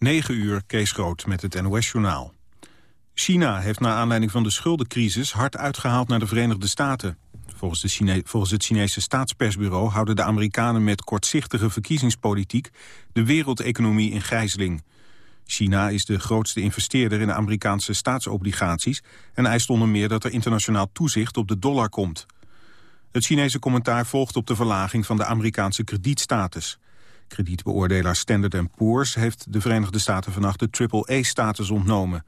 9 uur, Kees Groot met het NOS-journaal. China heeft naar aanleiding van de schuldencrisis hard uitgehaald naar de Verenigde Staten. Volgens, de volgens het Chinese staatspersbureau houden de Amerikanen met kortzichtige verkiezingspolitiek de wereldeconomie in gijzeling. China is de grootste investeerder in de Amerikaanse staatsobligaties en eist onder meer dat er internationaal toezicht op de dollar komt. Het Chinese commentaar volgt op de verlaging van de Amerikaanse kredietstatus. Kredietbeoordelaar Standard Poor's heeft de Verenigde Staten vannacht de triple-A-status ontnomen.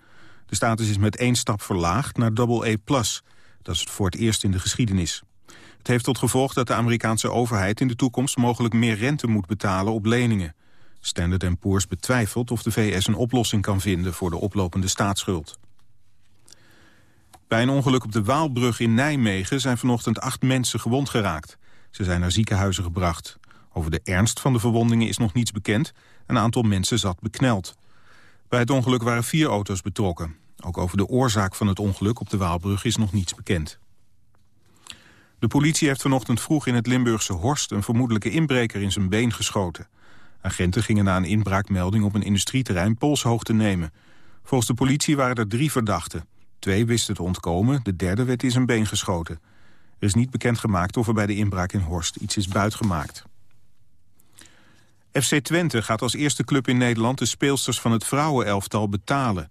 De status is met één stap verlaagd naar AA+. Dat is voor het eerst in de geschiedenis. Het heeft tot gevolg dat de Amerikaanse overheid in de toekomst mogelijk meer rente moet betalen op leningen. Standard Poor's betwijfelt of de VS een oplossing kan vinden voor de oplopende staatsschuld. Bij een ongeluk op de Waalbrug in Nijmegen zijn vanochtend acht mensen gewond geraakt. Ze zijn naar ziekenhuizen gebracht. Over de ernst van de verwondingen is nog niets bekend. Een aantal mensen zat bekneld. Bij het ongeluk waren vier auto's betrokken. Ook over de oorzaak van het ongeluk op de Waalbrug is nog niets bekend. De politie heeft vanochtend vroeg in het Limburgse Horst... een vermoedelijke inbreker in zijn been geschoten. Agenten gingen na een inbraakmelding op een industrieterrein polshoog te nemen. Volgens de politie waren er drie verdachten. Twee wisten te ontkomen, de derde werd in zijn been geschoten. Er is niet bekendgemaakt of er bij de inbraak in Horst iets is buitgemaakt. FC Twente gaat als eerste club in Nederland de speelsters van het vrouwenelftal betalen.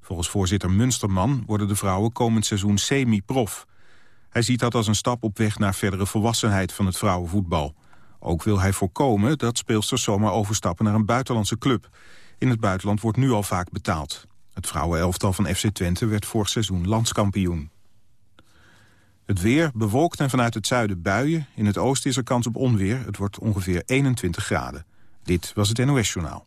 Volgens voorzitter Munsterman worden de vrouwen komend seizoen semi-prof. Hij ziet dat als een stap op weg naar verdere volwassenheid van het vrouwenvoetbal. Ook wil hij voorkomen dat speelsters zomaar overstappen naar een buitenlandse club. In het buitenland wordt nu al vaak betaald. Het vrouwenelftal van FC Twente werd vorig seizoen landskampioen. Het weer bewolkt en vanuit het zuiden buien. In het oosten is er kans op onweer. Het wordt ongeveer 21 graden. Dit was het NOS Journaal.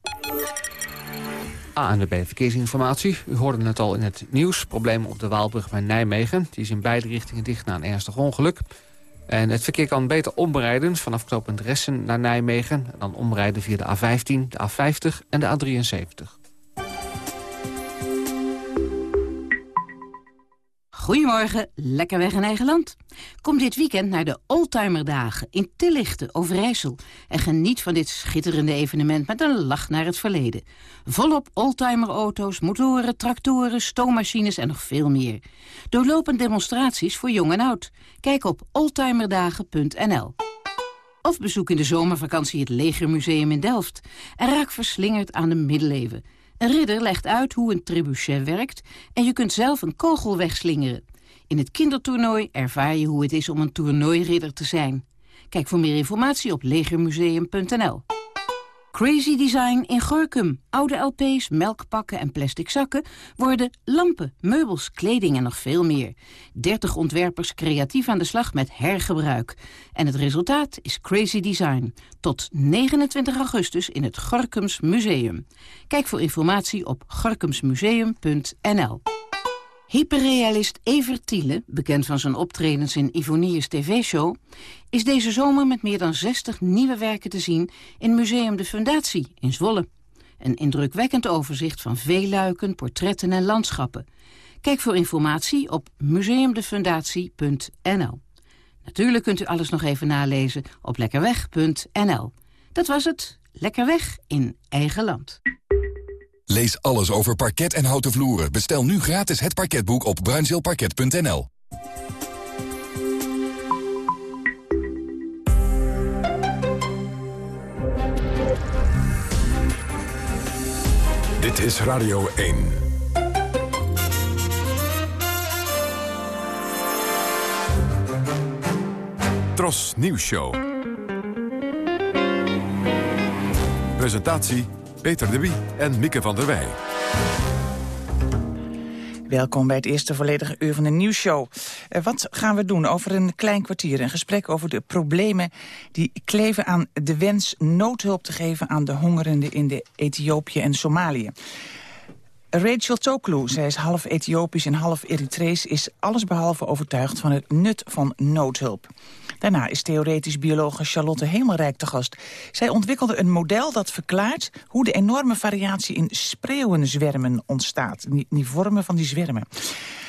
ANWB Verkeersinformatie. U hoorde het al in het nieuws. Problemen op de Waalbrug bij Nijmegen. Die is in beide richtingen dicht na een ernstig ongeluk. En het verkeer kan beter omrijden vanaf knooppunt Ressen naar Nijmegen. En dan omrijden via de A15, de A50 en de A73. Goedemorgen, lekker weg in eigen land. Kom dit weekend naar de Oldtimerdagen in Tillichten, Overijssel... en geniet van dit schitterende evenement met een lach naar het verleden. Volop oldtimerauto's, motoren, tractoren, stoommachines en nog veel meer. Doorlopend demonstraties voor jong en oud. Kijk op oldtimerdagen.nl. Of bezoek in de zomervakantie het Legermuseum in Delft... en raak verslingerd aan de middeleeuwen... Een ridder legt uit hoe een trebuchet werkt en je kunt zelf een kogel wegslingeren. In het kindertoernooi ervaar je hoe het is om een toernooiridder te zijn. Kijk voor meer informatie op legermuseum.nl. Crazy Design in Gorkum. Oude LP's, melkpakken en plastic zakken worden lampen, meubels, kleding en nog veel meer. 30 ontwerpers creatief aan de slag met hergebruik. En het resultaat is Crazy Design. Tot 29 augustus in het Gorkums Museum. Kijk voor informatie op gorkumsmuseum.nl. Hyperrealist Evert Thiele, bekend van zijn optredens in Ivoniers TV-show... is deze zomer met meer dan 60 nieuwe werken te zien in Museum de Fundatie in Zwolle. Een indrukwekkend overzicht van veeluiken, portretten en landschappen. Kijk voor informatie op museumdefundatie.nl. Natuurlijk kunt u alles nog even nalezen op lekkerweg.nl. Dat was het. Lekker weg in eigen land. Lees alles over parket en houten vloeren. Bestel nu gratis het parketboek op bruinzeelparket.nl. Dit is Radio 1. Tros Nieuws Show. Presentatie Peter de Wie en Mieke van der Wij. Welkom bij het eerste volledige uur van de nieuwsshow. Uh, wat gaan we doen? Over een klein kwartier een gesprek over de problemen... die kleven aan de wens noodhulp te geven aan de hongerenden in de Ethiopië en Somalië. Rachel Toklu, zij is half Ethiopisch en half Eritrees... is allesbehalve overtuigd van het nut van noodhulp. Daarna is theoretisch biologe Charlotte Hemelrijk te gast. Zij ontwikkelde een model dat verklaart hoe de enorme variatie in spreeuwenzwermen ontstaat. Die vormen van die zwermen.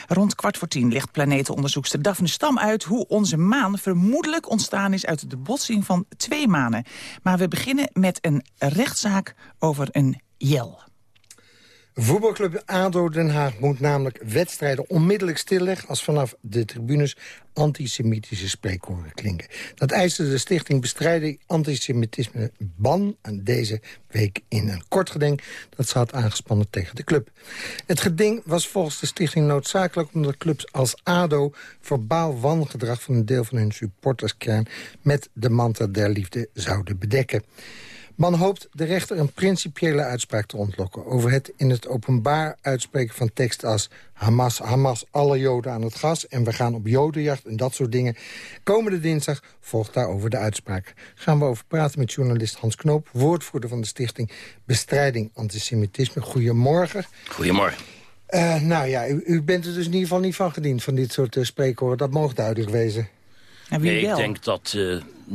Rond kwart voor tien legt planetenonderzoekster Daphne Stam uit... hoe onze maan vermoedelijk ontstaan is uit de botsing van twee manen. Maar we beginnen met een rechtszaak over een jel. Voetbalclub ADO Den Haag moet namelijk wedstrijden onmiddellijk stilleggen... als vanaf de tribunes antisemitische spreekkoren klinken. Dat eiste de Stichting Bestrijding Antisemitisme ban deze week in een kort geding... dat ze had aangespannen tegen de club. Het geding was volgens de stichting noodzakelijk... omdat clubs als ADO verbaal wangedrag van een deel van hun supporterskern... met de mantel der liefde zouden bedekken. Man hoopt de rechter een principiële uitspraak te ontlokken... over het in het openbaar uitspreken van tekst als... Hamas, Hamas, alle Joden aan het gas en we gaan op Jodenjacht en dat soort dingen. Komende dinsdag volgt daarover de uitspraak. Gaan we over praten met journalist Hans Knoop... woordvoerder van de stichting Bestrijding Antisemitisme. Goedemorgen. Goedemorgen. Uh, nou ja, u, u, bent er dus in ieder geval niet van gediend van dit soort uh, spreekwoorden. Dat mag duidelijk wezen. En wie nee, ik denk dat uh, 99,999%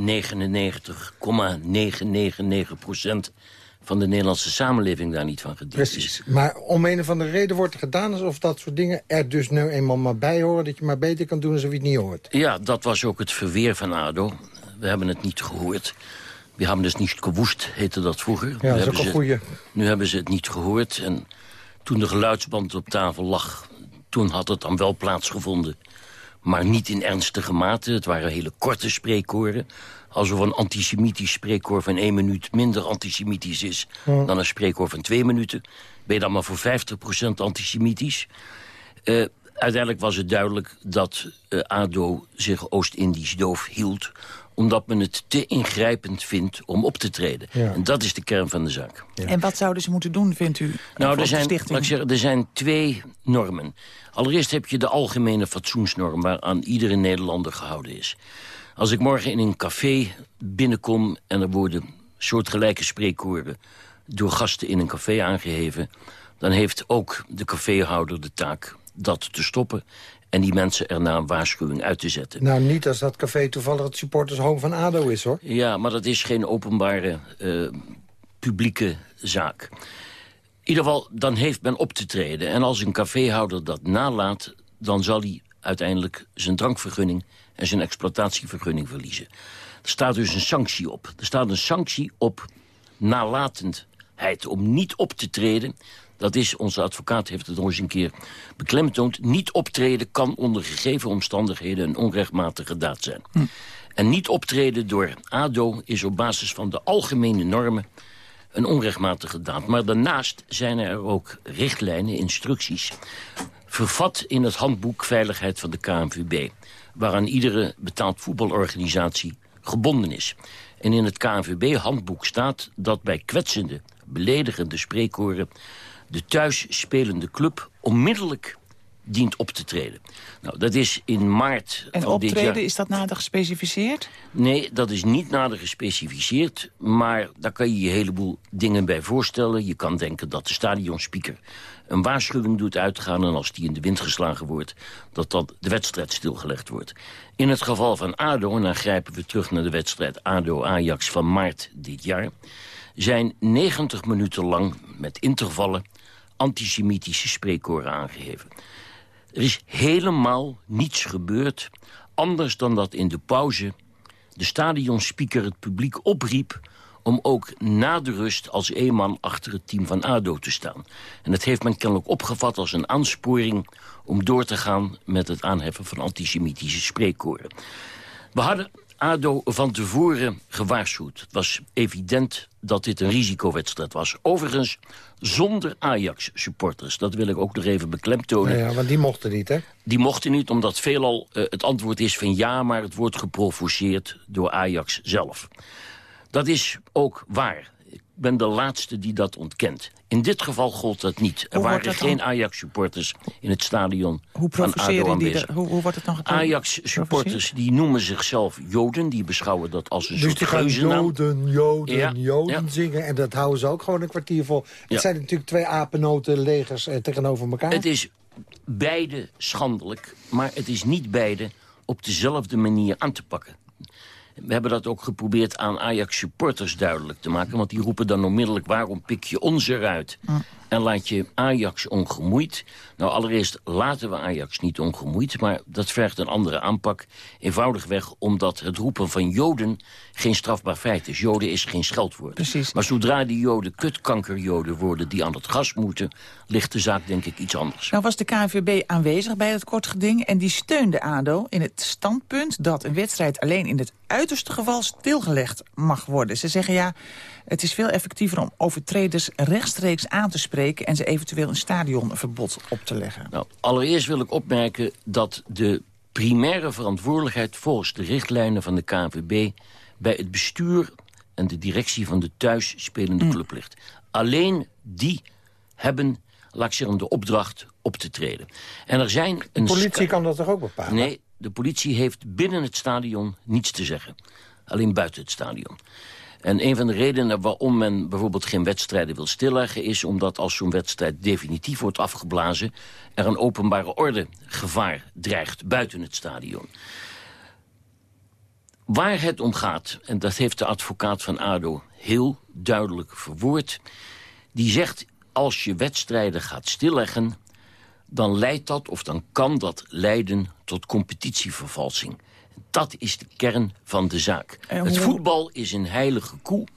van de Nederlandse samenleving daar niet van gediend Precies. Maar om een of andere reden wordt er gedaan alsof dat soort dingen er dus nu eenmaal maar bij horen... dat je maar beter kan doen alsof je het niet hoort. Ja, dat was ook het verweer van ADO. We hebben het niet gehoord. We hebben dus niet gewoest, heette dat vroeger. Ja, dat is ook een goeie. Nu hebben ze het niet gehoord. En toen de geluidsband op tafel lag... toen had het dan wel plaatsgevonden maar niet in ernstige mate. Het waren hele korte spreekkoren. Alsof een antisemitisch spreekkoor van één minuut minder antisemitisch is... dan een spreekkoor van twee minuten. Ben je dan maar voor 50% antisemitisch? Uh, uiteindelijk was het duidelijk dat uh, ADO zich Oost-Indisch doof hield omdat men het te ingrijpend vindt om op te treden. En dat is de kern van de zaak. En wat zouden ze moeten doen, vindt u? Nou, er zijn, ik zeggen, er zijn twee normen. Allereerst heb je de algemene fatsoensnorm... waaraan iedere Nederlander gehouden is. Als ik morgen in een café binnenkom... en er worden soortgelijke spreekkoren... door gasten in een café aangeheven... dan heeft ook de caféhouder de taak dat te stoppen en die mensen erna een waarschuwing uit te zetten. Nou, niet als dat café toevallig het supportershome van ADO is, hoor. Ja, maar dat is geen openbare uh, publieke zaak. In ieder geval, dan heeft men op te treden. En als een caféhouder dat nalaat... dan zal hij uiteindelijk zijn drankvergunning en zijn exploitatievergunning verliezen. Er staat dus een sanctie op. Er staat een sanctie op nalatendheid om niet op te treden dat is, onze advocaat heeft het nog eens een keer beklemtoond... niet optreden kan onder gegeven omstandigheden een onrechtmatige daad zijn. Hm. En niet optreden door ADO is op basis van de algemene normen een onrechtmatige daad. Maar daarnaast zijn er ook richtlijnen, instructies... vervat in het handboek Veiligheid van de KNVB... waaraan iedere betaald voetbalorganisatie gebonden is. En in het KNVB-handboek staat dat bij kwetsende, beledigende spreekkoren de thuis spelende club onmiddellijk dient op te treden. Nou, dat is in maart en van optreden, dit jaar... is dat nader gespecificeerd? Nee, dat is niet nader gespecificeerd. Maar daar kan je je een heleboel dingen bij voorstellen. Je kan denken dat de stadionspeaker een waarschuwing doet uitgaan... en als die in de wind geslagen wordt, dat dan de wedstrijd stilgelegd wordt. In het geval van ADO, en dan grijpen we terug naar de wedstrijd ADO-Ajax van maart dit jaar... zijn 90 minuten lang met intervallen antisemitische spreekkoren aangeheven. Er is helemaal niets gebeurd, anders dan dat in de pauze... de stadionspeaker het publiek opriep om ook na de rust als eenman achter het team van ADO te staan. En dat heeft men kennelijk opgevat als een aansporing om door te gaan met het aanheffen van antisemitische spreekkoren. We hadden ADO van tevoren gewaarschuwd. Het was evident dat dit een risicowedstrijd was. Overigens zonder Ajax-supporters. Dat wil ik ook nog even beklemtonen. Ja, want die mochten niet, hè? Die mochten niet, omdat veelal uh, het antwoord is van ja... maar het wordt geprovoceerd door Ajax zelf. Dat is ook waar ben de laatste die dat ontkent. In dit geval gold dat niet. Er waren geen Ajax-supporters in het stadion hoe van ADO die de, hoe, hoe, wordt het dan Ajax-supporters die noemen zichzelf Joden. Die beschouwen dat als een dus soort die gaan Joden, Joden, Joden zingen. En dat houden ze ook gewoon een kwartier vol. Het zijn natuurlijk twee apennoten legers eh, tegenover elkaar. Het is beide schandelijk. Maar het is niet beide op dezelfde manier aan te pakken. We hebben dat ook geprobeerd aan Ajax-supporters duidelijk te maken. Want die roepen dan onmiddellijk, waarom pik je ons eruit? En laat je Ajax ongemoeid. Nou, allereerst laten we Ajax niet ongemoeid... maar dat vergt een andere aanpak. Eenvoudigweg omdat het roepen van Joden geen strafbaar feit is. Joden is geen scheldwoord. Precies. Maar zodra die Joden kutkankerjoden worden die aan het gas moeten... ligt de zaak denk ik iets anders. Nou was de KNVB aanwezig bij het kortgeding... en die steunde ADO in het standpunt dat een wedstrijd alleen in het uiterste geval stilgelegd mag worden. Ze zeggen ja, het is veel effectiever om overtreders rechtstreeks aan te spreken... en ze eventueel een stadionverbod op te leggen. Nou, allereerst wil ik opmerken dat de primaire verantwoordelijkheid... volgens de richtlijnen van de KNVB bij het bestuur en de directie van de thuisspelende club ligt. Alleen die hebben, laat ik zeggen, de opdracht op te treden. En er zijn... De een politie ska- kan dat toch ook bepalen? Nee, de politie heeft binnen het stadion niets te zeggen. Alleen buiten het stadion. En een van de redenen waarom men bijvoorbeeld geen wedstrijden wil stilleggen... is omdat als zo'n wedstrijd definitief wordt afgeblazen... er een openbare orde gevaar dreigt buiten het stadion. Waar het om gaat, en dat heeft de advocaat van ADO heel duidelijk verwoord... die zegt, als je wedstrijden gaat stilleggen... dan leidt dat, of dan kan dat leiden tot competitievervalsing. Dat is de kern van de zaak. Het voetbal is een heilige koe.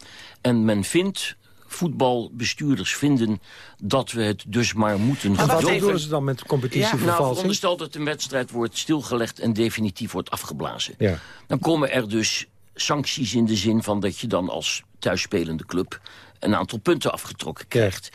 En men vindt, voetbalbestuurders vinden... dat we het dus maar moeten En wat doen ze dan met Nou, competitievervalsing? veronderstel dat een wedstrijd wordt stilgelegd... en definitief wordt afgeblazen. Ja. Dan komen er dus sancties in de zin van dat je dan als thuisspelende club... een aantal punten afgetrokken krijgt.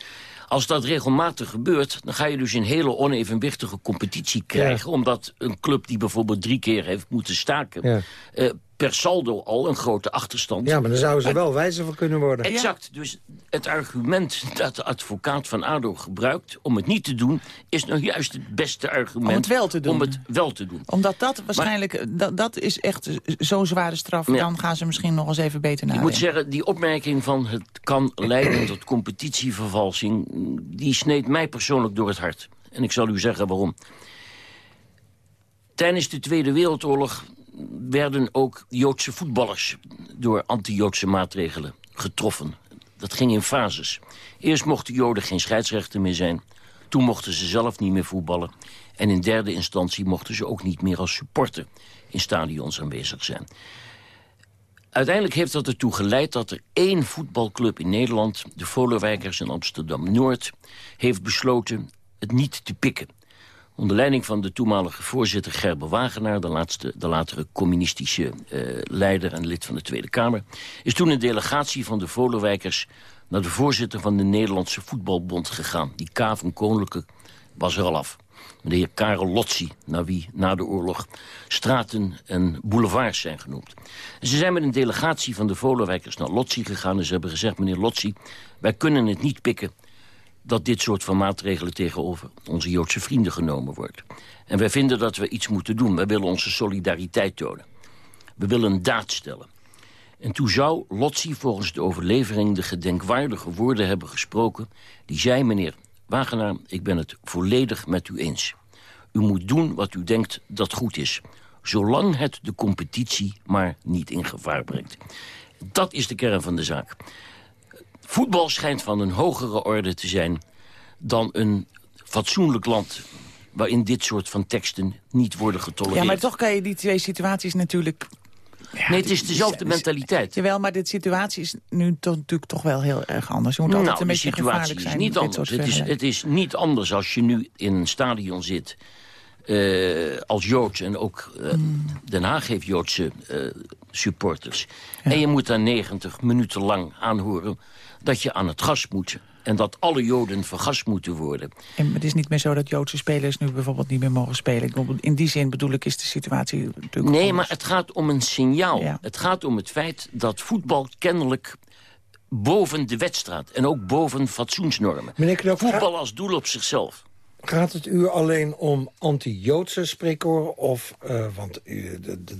Als dat regelmatig gebeurt, dan ga je dus een hele onevenwichtige competitie krijgen. Omdat een club die bijvoorbeeld drie keer heeft moeten staken... Ja. eh, per saldo al een grote achterstand ja, maar daar zouden ze wel wijzer van kunnen worden. Exact. Dus het argument dat de advocaat van ADO gebruikt... om het niet te doen, is nou juist het beste argument... Om het wel te doen. Om het wel te doen. Omdat dat waarschijnlijk, dat, dat is echt zo'n zware straf... Ja. dan gaan ze misschien nog eens even beter Ik nadenken. moet zeggen, die opmerking van het kan leiden tot competitievervalsing... die sneed mij persoonlijk door het hart. En ik zal u zeggen waarom. Tijdens de Tweede Wereldoorlog werden ook Joodse voetballers... door anti-Joodse maatregelen getroffen. Dat ging in fases. Eerst mochten Joden geen scheidsrechter meer zijn. Toen mochten ze zelf niet meer voetballen. En in derde instantie mochten ze ook niet meer als supporter... in stadions aanwezig zijn. Uiteindelijk heeft dat ertoe geleid dat er één voetbalclub in Nederland... de Volenwijkers in Amsterdam-Noord... heeft besloten het niet te pikken. Onder leiding van de toenmalige voorzitter Gerber Wagenaar... de, laatste, de latere communistische eh, leider en lid van de Tweede Kamer... is toen een delegatie van de Volenwijkers... naar de voorzitter van de Nederlandse Voetbalbond gegaan. Die K van Koninklijke was er al af. De Karel Lotzi, naar wie na de oorlog straten en boulevards zijn genoemd. En ze zijn met een delegatie van de Volenwijkers naar Lotzi gegaan... en ze hebben gezegd, meneer Lotzi, wij kunnen het niet pikken dat dit soort van maatregelen tegenover onze Joodse vrienden genomen wordt. En wij vinden dat we iets moeten doen. Wij willen onze solidariteit tonen. We willen een daad stellen. En toen zou Lotzi volgens de overlevering de gedenkwaardige woorden hebben gesproken... die zei, meneer Wagenaar, ik ben het volledig met u eens. U moet doen wat u denkt dat goed is. Zolang het de competitie maar niet in gevaar brengt. Dat is de kern van de zaak. Voetbal schijnt van een hogere orde te zijn dan een fatsoenlijk land waarin dit soort van teksten niet worden getolereerd. Ja, maar toch kan je die twee situaties natuurlijk... nee, het is dezelfde mentaliteit. Jawel, maar de situatie is nu toch, natuurlijk toch wel heel erg anders. Je moet altijd nou, een de beetje gevaarlijk is zijn. niet met dit anders. Het is, het is niet anders als je nu in een stadion zit... eh, als Joods en ook eh, Hmm. Den Haag heeft Joodse eh, supporters. En je moet daar 90 minuten lang aanhoren dat je aan het gas moet... en dat alle Joden vergast moeten worden. En het is niet meer zo dat Joodse spelers nu bijvoorbeeld niet meer mogen spelen. Ik bedoel, In die zin bedoel ik is de situatie natuurlijk Nee, anders. maar het gaat om een signaal. Ja. Het gaat om het feit dat voetbal kennelijk boven de wet staat... en ook boven fatsoensnormen. Meneer Knoop, Voetbal als doel op zichzelf. Gaat het u alleen om anti-Joodse spreekkoren? Of, eh, want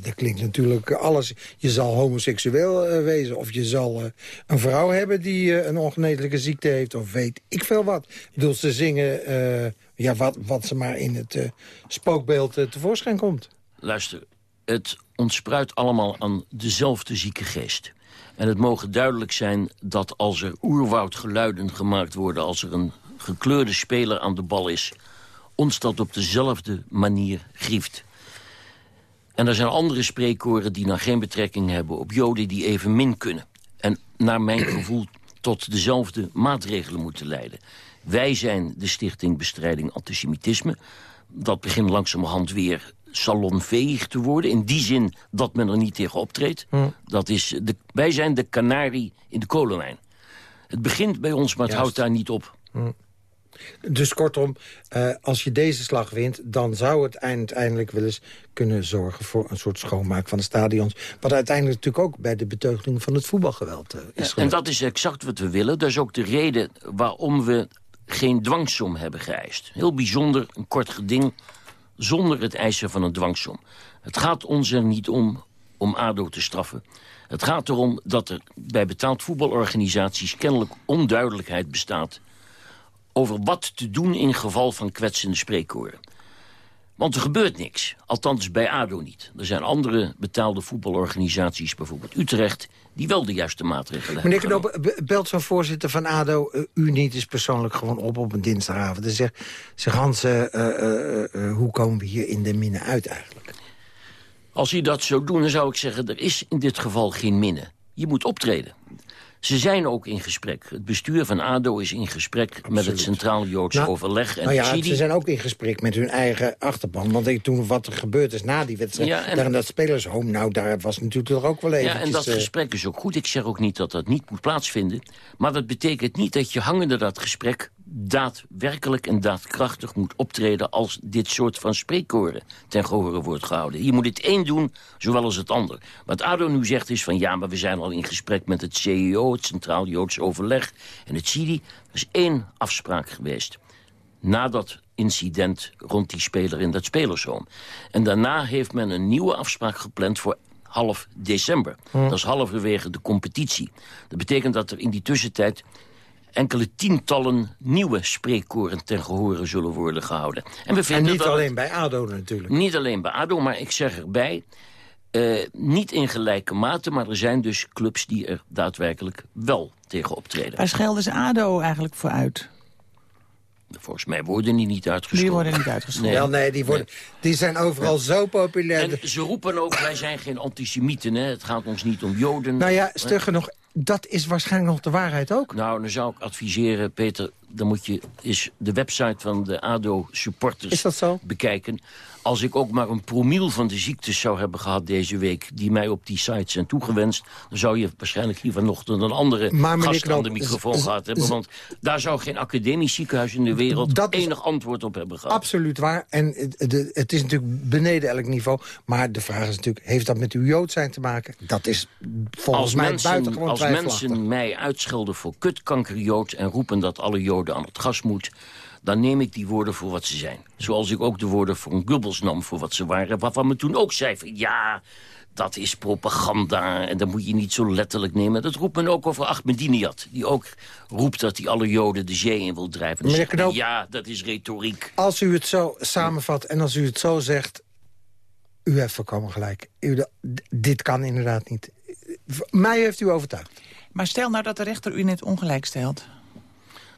dat klinkt natuurlijk alles. Je zal homoseksueel eh, wezen. Of je zal eh, een vrouw hebben die een ongeneeslijke ziekte heeft. Of weet ik veel wat. Bedoel, ze zingen ja, wat, wat ze maar in het spookbeeld tevoorschijn komt. Luister, het ontspruit allemaal aan dezelfde zieke geest. En het mogen duidelijk zijn dat als er oerwoudgeluiden gemaakt worden... als er een gekleurde speler aan de bal is... ons dat op dezelfde manier grieft. En er zijn andere spreekkoren die nou geen betrekking hebben... op joden die even min kunnen. En naar mijn gevoel tot dezelfde maatregelen moeten leiden. Wij zijn de Stichting Bestrijding Antisemitisme. Dat begint langzamerhand weer salonveeg te worden. In die zin dat men er niet tegen optreedt. Hm. Dat is de, wij zijn de kanarie in de kolenwijn. Het begint bij ons, maar het Juist. houdt daar niet op. Dus kortom, eh, als je deze slag wint... dan zou het uiteindelijk wel eens kunnen zorgen... voor een soort schoonmaak van de stadions. Wat uiteindelijk natuurlijk ook bij de beteugeling van het voetbalgeweld eh, is En gebeurd. dat is exact wat we willen. Dat is ook de reden waarom we geen dwangsom hebben geëist. Heel bijzonder, een kort geding zonder het eisen van een dwangsom. Het gaat ons er niet om om ADO te straffen. Het gaat erom dat er bij betaald voetbalorganisaties... kennelijk onduidelijkheid bestaat over wat te doen in geval van kwetsende spreekkoren. Want er gebeurt niks. Althans bij ADO niet. Er zijn andere betaalde voetbalorganisaties, bijvoorbeeld Utrecht... die wel de juiste maatregelen Meneer hebben genomen. Knoop, be- belt zo'n voorzitter van ADO eh, u niet eens persoonlijk gewoon op op een dinsdagavond. En zegt, zeg Hans, eh, eh, hoe komen we hier in de minne uit eigenlijk? Als hij dat zou doen, dan zou ik zeggen... er is in dit geval geen minne. Je moet optreden. Ze zijn ook in gesprek. Het bestuur van ADO is in gesprek met het Centraal Joods Nou, Overleg. En nou ja, ze zijn ook in gesprek met hun eigen achterban. Want ik, toen wat er gebeurd is na die wedstrijd... Ja, en- daar in dat spelershome, nou, daar was natuurlijk toch ook wel eventjes... Ja, en dat eh, gesprek is ook goed. Ik zeg ook niet dat dat niet moet plaatsvinden. Maar dat betekent niet dat je hangende dat gesprek... daadwerkelijk en daadkrachtig moet optreden... als dit soort van spreekkoren ten gehore wordt gehouden. Je moet het één doen, zowel als het ander. Wat ADO nu zegt is van... ja, maar we zijn al in gesprek met het CEO... het Centraal Joods Overleg en het CIDI. Er is één afspraak geweest na dat incident rond die speler in dat spelershome. En daarna heeft men een nieuwe afspraak gepland voor half december. Dat is halverwege de competitie. Dat betekent dat er in die tussentijd enkele tientallen nieuwe spreekkoren ten gehore zullen worden gehouden. En we En vinden niet dat alleen bij ADO natuurlijk. niet alleen bij ADO, maar ik zeg erbij... eh, niet in gelijke mate, maar er zijn dus clubs die er daadwerkelijk wel tegen optreden. Waar schelden ze ADO eigenlijk voor uit? Volgens mij worden die niet uitgesloten. Die worden niet uitgesloten. Wel, nee, die, worden, die zijn overal zo populair. En ze roepen ook, wij zijn geen antisemieten, hè? het gaat ons niet om joden. Nou ja, stugger nog, dat is waarschijnlijk nog de waarheid ook. Nou, dan zou ik adviseren, Peter, dan moet je eens de website van de ADO-supporters Is dat zo? bekijken. Als ik ook maar een promiel van de ziektes zou hebben gehad deze week... die mij op die site zijn toegewenst... dan zou je waarschijnlijk hier vanochtend een andere Maar gast aan de microfoon gehad hebben. Want daar zou geen academisch ziekenhuis in de wereld... Dat enig antwoord op hebben gehad. Absoluut waar. En het, de- het is natuurlijk beneden elk niveau. Maar de vraag is natuurlijk, heeft dat met uw Jood zijn te maken? Dat is volgens als mij mensen, buitengewoon als mensen mij uitschelden voor kutkankerjood... en roepen dat alle joden aan het gas moet... dan neem ik die woorden voor wat ze zijn. Zoals ik ook de woorden van Goebbels nam voor wat ze waren... waarvan men toen ook zei van ja, dat is propaganda... en dat moet je niet zo letterlijk nemen. Dat roept men ook over Ahmadinejad... die ook roept dat hij alle joden de zee in wil drijven. Meneer Knoop- Ja, dat is retoriek. Als u het zo samenvat en als u het zo zegt... U heeft voorkomen gelijk. U, dit kan inderdaad niet. Mij heeft u overtuigd. Maar stel nou dat de rechter u in het ongelijk stelt.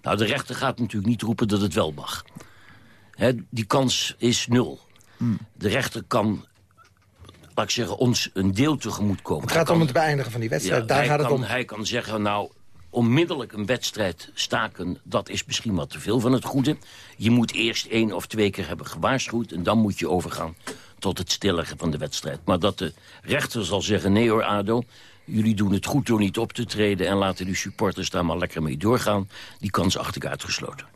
Nou, de rechter gaat natuurlijk niet roepen dat het wel mag. Hè, die kans is nul. De rechter kan, laat ik zeggen, ons een deel tegemoet komen. Het gaat om het beëindigen van die wedstrijd. Daar gaat het om. Hij kan zeggen, nou, onmiddellijk een wedstrijd staken... dat is misschien wat te veel van het goede. Je moet eerst één of twee keer hebben gewaarschuwd... en dan moet je overgaan tot het stilleggen van de wedstrijd. Maar dat de rechter zal zeggen, nee hoor, ADO... jullie doen het goed door niet op te treden... en laten die supporters daar maar lekker mee doorgaan... die kans achter ik uitgesloten.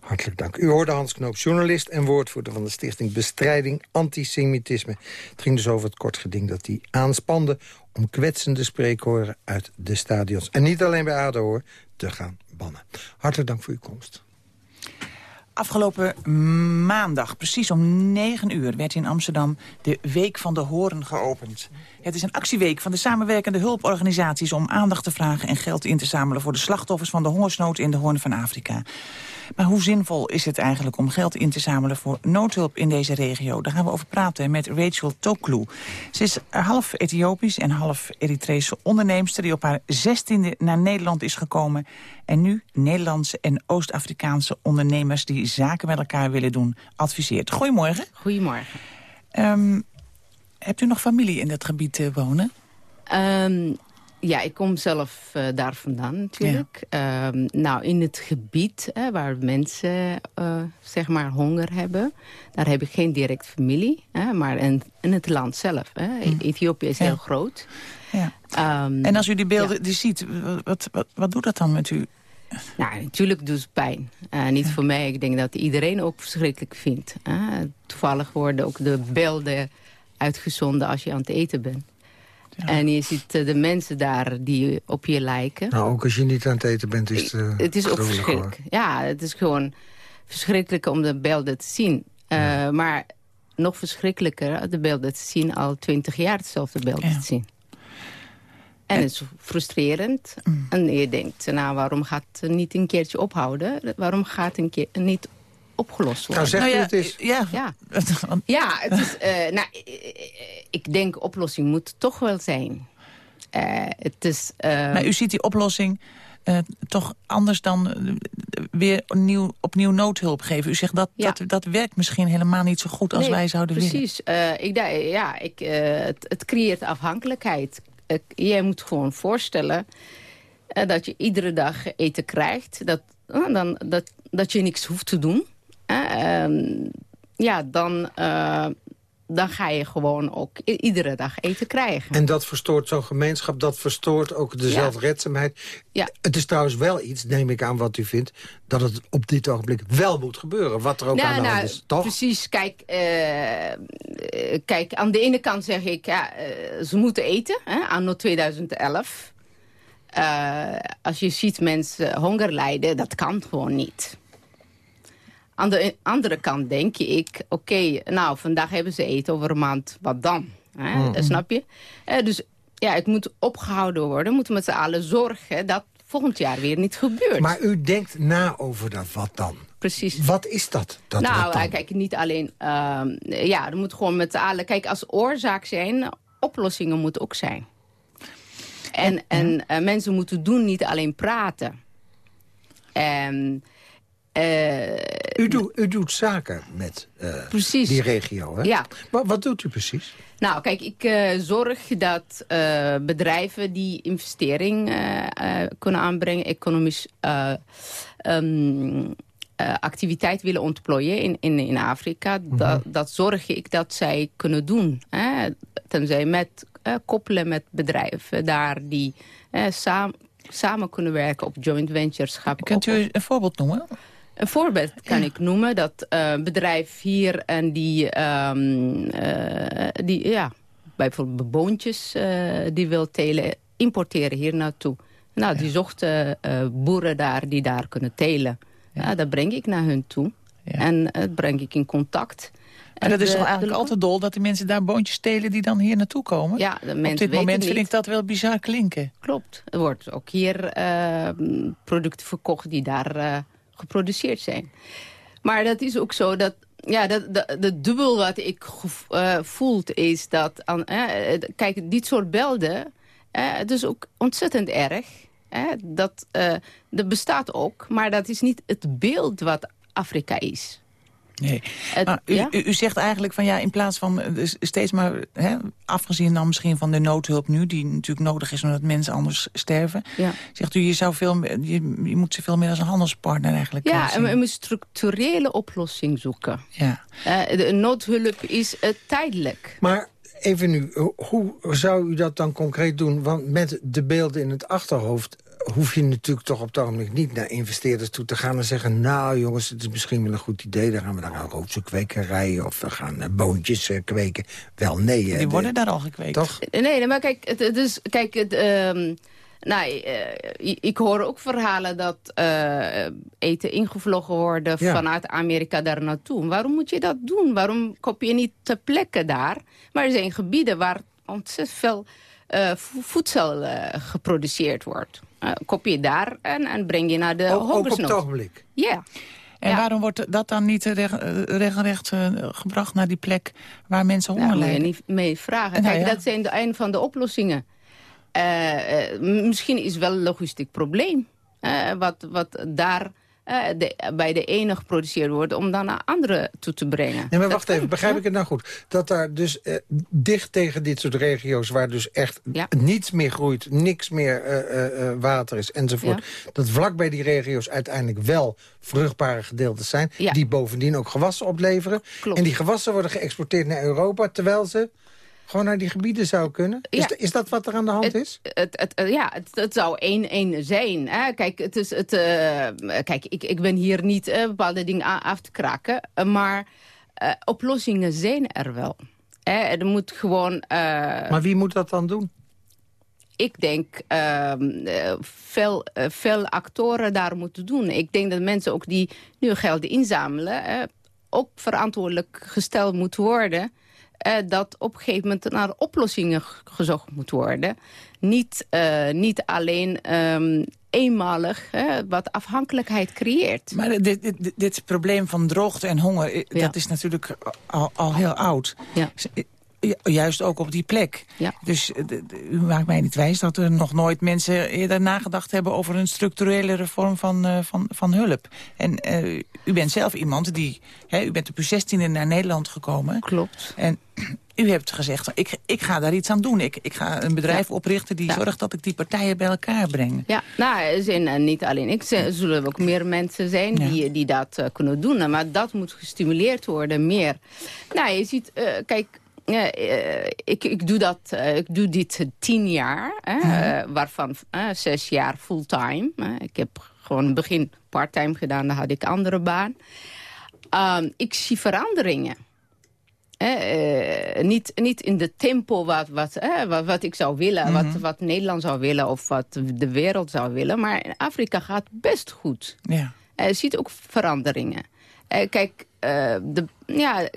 Hartelijk dank. U hoorde Hans Knoop, journalist en woordvoerder van de Stichting Bestrijding Antisemitisme. Het ging dus over het kort geding dat hij aanspande om kwetsende spreekhoren uit de stadions. En niet alleen bij ADO te gaan bannen. Hartelijk dank voor uw komst. Afgelopen maandag, precies om 9 uur, werd in Amsterdam de Week van de Horen geopend. Het is een actieweek van de samenwerkende hulporganisaties om aandacht te vragen en geld in te zamelen voor de slachtoffers van de hongersnood in de Hoorn van Afrika. Maar hoe zinvol is het eigenlijk om geld in te zamelen voor noodhulp in deze regio? Daar gaan we over praten met Rachel Toklu. Ze is half Ethiopisch en half Eritrese onderneemster... die op haar zestiende naar Nederland is gekomen. En nu Nederlandse en Oost-Afrikaanse ondernemers... die zaken met elkaar willen doen, adviseert. Goedemorgen. Goedemorgen. Um, hebt u nog familie in dat gebied wonen? Um, ja, ik kom zelf uh, daar vandaan natuurlijk. Ja. Um, nou, in het gebied hè, waar mensen uh, zeg maar honger hebben... daar heb ik geen direct familie. Hè, maar in, in het land zelf. Hè. Mm. Ethiopië is ja. heel groot. Ja. Um, en als u die beelden ja. die ziet, wat, wat, wat doet dat dan met u? Nou, natuurlijk doet het pijn. Uh, niet voor mij. Ik denk dat iedereen ook verschrikkelijk vindt. toevallig worden ook de beelden uitgezonden als je aan het eten bent. Ja. En je ziet de mensen daar die op je lijken. Nou, ook als je niet aan het eten bent, is het uh, Het is ook verschrikkelijk. Hoor. Ja, het is gewoon verschrikkelijk om de beelden te zien. Uh, ja. Maar nog verschrikkelijker de beelden te zien, al twintig jaar hetzelfde beeld ja. te zien. En het is frustrerend. Mm. En je denkt, nou, waarom gaat het niet een keertje ophouden? Waarom gaat het een keer niet opgelost worden. Nou, zeg nou je ja, het is. Ja, ja. ja het is, uh, nou, ik denk oplossing moet toch wel zijn. Uh, het is, uh, maar u ziet die oplossing uh, toch anders dan weer opnieuw, opnieuw noodhulp geven. U zegt dat, ja. dat dat werkt misschien helemaal niet zo goed als nee, wij zouden precies. willen. Precies. ik, ja, ik, het, het creëert afhankelijkheid. jij moet gewoon voorstellen dat je iedere dag eten krijgt. Dat, dan, dat, dat je niks hoeft te doen. Uh, ja, dan, uh, dan ga je gewoon ook iedere dag eten krijgen. En dat verstoort zo'n gemeenschap, dat verstoort ook de ja. zelfredzaamheid. Ja. Het is trouwens wel iets, neem ik aan wat u vindt... dat het op dit ogenblik wel moet gebeuren. Wat er ook nou, aan de nou, hand is, toch? Precies, kijk, uh, kijk, aan de ene kant zeg ik... Ja, ze moeten eten, hè, anno 2011... Uh, als je ziet mensen honger lijden, dat kan gewoon niet. Aan de andere kant denk ik, oké, okay, nou, vandaag hebben ze eten, over een maand, wat dan? Hè? Mm. Snap je? Uh, dus ja, het moet opgehouden worden. We moeten met z'n allen zorgen dat volgend jaar weer niet gebeurt. Maar u denkt na over dat wat dan? Precies. Wat is dat? dat nou, dan? kijk, niet alleen... Uh, ja, er moet gewoon met z'n allen... Kijk, als oorzaak zijn, oplossingen moeten ook zijn. En, en uh, mensen moeten doen, niet alleen praten. En... Uh, u, doet, u doet zaken met uh, precies. die regio, hè? Ja. Maar wat doet u precies? Nou, kijk, ik uh, zorg dat bedrijven die investering kunnen aanbrengen... economisch um, activiteit willen ontplooien in, in, in Afrika... Mm -hmm. dat, dat zorg ik dat zij kunnen doen. Hè? Tenzij met koppelen met bedrijven daar die samen samen kunnen werken op joint ventureschap. Kunt u een voorbeeld noemen? Een voorbeeld kan ja. ik noemen. Dat uh, bedrijf hier en die, um, uh, die ja, bijvoorbeeld boontjes uh, die wil telen, importeren hier naartoe. Nou, ja. die zochten boeren daar die daar kunnen telen. Ja. ja dat breng ik naar hun toe. En dat breng ik in contact. Maar dat is toch eigenlijk altijd dol dat de mensen daar boontjes stelen die dan hier naartoe komen? Ja, de Op dit moment vind ik dat wel bizar klinken. Klopt. Er wordt ook hier uh, producten verkocht die daar geproduceerd zijn. Maar dat is ook zo dat... Ja, dat, dubbel wat ik uh, voelt is dat... Aan, kijk, dit soort beelden, het is ook ontzettend erg. dat, dat bestaat ook, maar dat is niet het beeld wat Afrika is. Nee, het, maar u, ja? u, u, zegt eigenlijk van ja, in plaats van steeds maar, hè, afgezien dan misschien van de noodhulp nu, die natuurlijk nodig is omdat mensen anders sterven, ja. zegt u, je, zou veel, je, je moet ze veel meer als een handelspartner eigenlijk Ja, en we moeten structurele oplossing zoeken. Ja. Uh, de noodhulp is uh, tijdelijk. Maar even nu, hoe zou u dat dan concreet doen? Want met de beelden in het achterhoofd hoef je natuurlijk toch op het ogenblik niet naar investeerders toe te gaan... en zeggen, nou jongens, het is misschien wel een goed idee... dan gaan we daar een roodse kwekerij of we gaan uh, boontjes uh, kweken. Wel, nee. Die worden de, daar al gekweekt. Toch? Nee, maar kijk, het, het is, kijk het, um, nou, uh, ik hoor ook verhalen dat eten ingevlogen worden... Ja. vanuit Amerika daar naartoe. Waarom moet je dat doen? Waarom koop je niet ter plekke daar? Maar er zijn gebieden waar ontzettend veel... voedsel geproduceerd wordt. Uh, kopieer daar en, en breng je naar de ook, hongersnood. Ook op het ogenblik? Ja. En Ja. waarom wordt dat dan niet recht, eh, regelrecht eh, gebracht naar die plek waar mensen honger Daar moet je lijden? niet mee vragen. Nou Kijk, ja. dat zijn de een van de oplossingen. Eh, eh, misschien is wel een logistiek probleem. eh, wat, wat daar eh, de, bij de ene geproduceerd wordt... om dan naar andere toe te brengen. Nee, maar wacht even, begrijp ja. ik het nou goed? Dat daar dus eh, dicht tegen dit soort regio's... waar dus echt Ja. niets meer groeit, niks meer eh, water is enzovoort... dat vlak bij die regio's uiteindelijk wel vruchtbare gedeeltes zijn... Die bovendien ook gewassen opleveren. Klopt. En die gewassen worden geëxporteerd naar Europa... terwijl ze gewoon naar die gebieden zouden kunnen? Is, Ja. is dat wat er aan de hand Het- is? Het, het, eh, ja, het, zou één, één zijn. Hè? Kijk, het is het, eh, kijk ik, ik ben hier niet eh, bepaalde dingen af te kraken. maar oplossingen zijn er wel. Hè? Er moet gewoon... Maar wie moet dat dan doen? ik denk ehm, eh, veel, veel actoren daar moeten doen. Ik denk dat mensen ook die nu geld inzamelen... ook verantwoordelijk gesteld moeten worden... eh, dat op een gegeven moment naar oplossingen gezocht moet worden. Niet, eh, niet alleen ehm, eenmalig hè, wat afhankelijkheid creëert. Maar dit, dit, dit, probleem van droogte en honger, Ja. dat is natuurlijk al, al heel oud. Ja. Juist ook op die plek. Ja. Dus eh, u maakt mij niet wijs dat er nog nooit mensen eerder nagedacht hebben... over een structurele reform van, eh, van, van hulp. En eh, u bent zelf iemand die... Hè, u bent op uw zestiende naar Nederland gekomen. Klopt. En u hebt gezegd, ik, ik ga daar iets aan doen. Ik, ik ga een bedrijf oprichten die Ja. zorgt dat ik die partijen bij elkaar breng. Ja, nou, zijn niet alleen ik. Er zullen ook meer mensen zijn Ja. die, die dat kunnen doen. Maar dat moet gestimuleerd worden, meer. Nou, je ziet, kijk... eh, ik, ik, doe dat, eh, ik doe dit tien jaar, hè, eh, waarvan zes jaar fulltime. ik heb gewoon in het begin parttime gedaan, dan had ik andere baan. Ehm, ik zie veranderingen. Niet, niet in de tempo wat, wat, wat, wat ik zou willen, wat, wat Nederland zou willen of wat de wereld zou willen. Maar in Afrika gaat best goed. Ja. Je ziet ook veranderingen. Kijk, de, ja,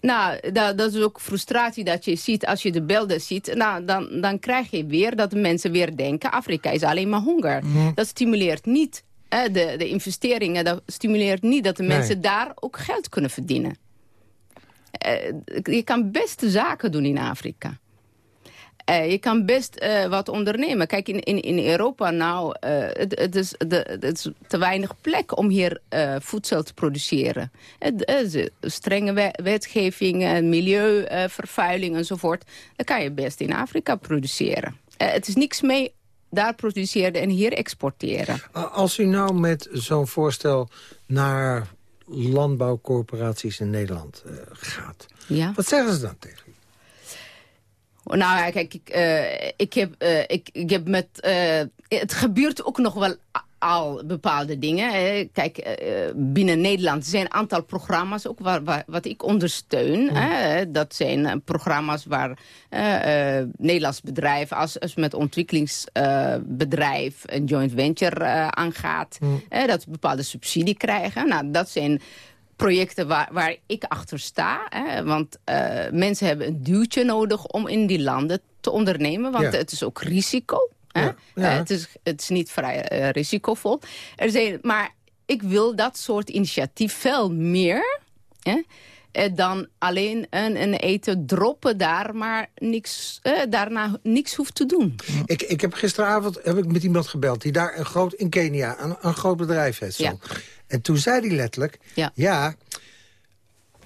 nou, dat, dat is ook frustratie dat je ziet als je de beelden ziet. Nou, dan, dan krijg je weer dat de mensen weer denken... Afrika is alleen maar honger. Dat stimuleert niet eh, de, de investeringen. Dat stimuleert niet dat de Nee. mensen daar ook geld kunnen verdienen. Eh, je kan best zaken doen in Afrika. Eh, je kan best eh, wat ondernemen. Kijk, in, in, in Europa nou, eh, het, het, is de, het is te weinig plek om hier voedsel te produceren. Strenge we- wetgeving, milieuvervuiling enzovoort. Dat kan je best in Afrika produceren. Het is niks mee daar produceren en hier exporteren. Als u nou met zo'n voorstel naar landbouwcorporaties in Nederland gaat... Ja. wat zeggen ze dan tegen? Nou ja, kijk, ik, eh, ik, heb, eh, ik, ik heb met... eh, het gebeurt ook nog wel al bepaalde dingen. hè. Kijk, binnen Nederland zijn een aantal programma's ook waar, waar- wat ik ondersteun. Hè. Dat zijn programma's waar Nederlands bedrijven als, als met ontwikkelingsbedrijf een joint venture aangaat. hè, dat ze bepaalde subsidie krijgen. Nou, dat zijn projecten waar, waar ik achter sta. Hè, want eh, mensen hebben een duwtje nodig om in die landen te ondernemen. Want Ja. het is ook risico. Hè? Ja, ja. Eh, het, is, het is niet vrij eh, risicovol. Er zijn, maar ik wil dat soort initiatief veel meer... Hè, dan alleen een, een eten droppen daar, maar niks, eh, daarna niks hoeft te doen. Ik, ik heb gisteravond heb ik met iemand gebeld... die daar een groot, in Kenia een, een groot bedrijf heeft. zo. Ja. En toen zei hij letterlijk... Ja.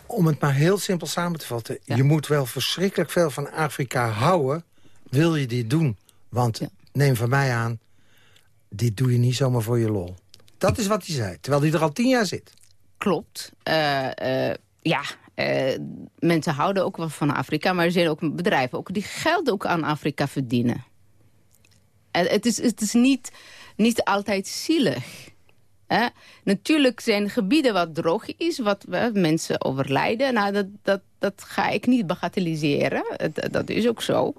om het maar heel simpel samen te vatten... Ja. je moet wel verschrikkelijk veel van Afrika houden... wil je dit doen. Want Ja. neem van mij aan... dit doe je niet zomaar voor je lol. Dat is wat hij zei, terwijl hij er al tien jaar zit. Klopt. Eh, eh, ja, eh, mensen houden ook wel van Afrika, maar er zijn ook bedrijven ook die geld ook aan Afrika verdienen. En het is, het is niet, niet altijd zielig. Hè? Natuurlijk zijn gebieden wat droog is, wat mensen overlijden. Nou, dat, dat, dat ga ik niet bagatelliseren. Het- dat is ook zo.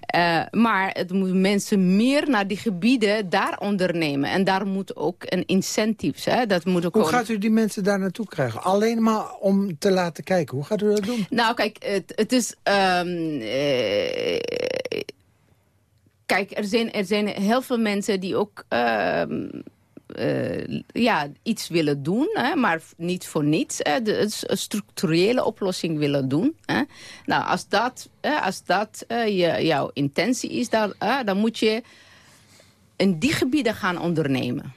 Eh, maar het moet mensen meer naar die gebieden daar ondernemen. En daar moet ook een incentives. Hè? Dat moet ook Hoe gewoon- gaat u die mensen daar naartoe krijgen? Alleen maar om te laten kijken. Hoe gaat u dat doen? Nou, kijk, het, het is... ehm, eh, kijk, er zijn, er zijn heel veel mensen die ook... ehm, eh, ja, iets willen doen, hè, maar niet voor niets. Hè, de, een structurele oplossing willen doen. Hè. Nou, als dat, als dat je, jouw intentie is, dan, dan moet je in die gebieden gaan ondernemen.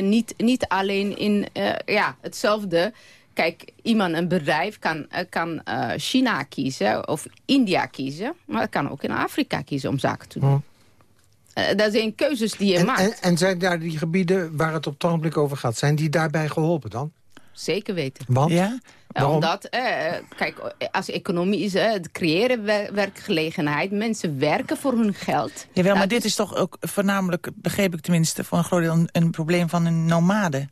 niet, niet alleen in ja, hetzelfde kijk, iemand, een bedrijf kan, kan China kiezen of India kiezen. Maar het kan ook in Afrika kiezen om zaken te doen. Uh, dat zijn keuzes die je en, maakt. En, en, zijn daar die gebieden waar het op het ogenblik over gaat... zijn die daarbij geholpen dan? Zeker weten. Want? Ja? Omdat, eh, kijk, als economie is eh, het creëren werkgelegenheid. Mensen werken voor hun geld. Jawel, maar dit is toch ook voornamelijk, begreep ik tenminste... voor een groot deel een, een probleem van een nomade.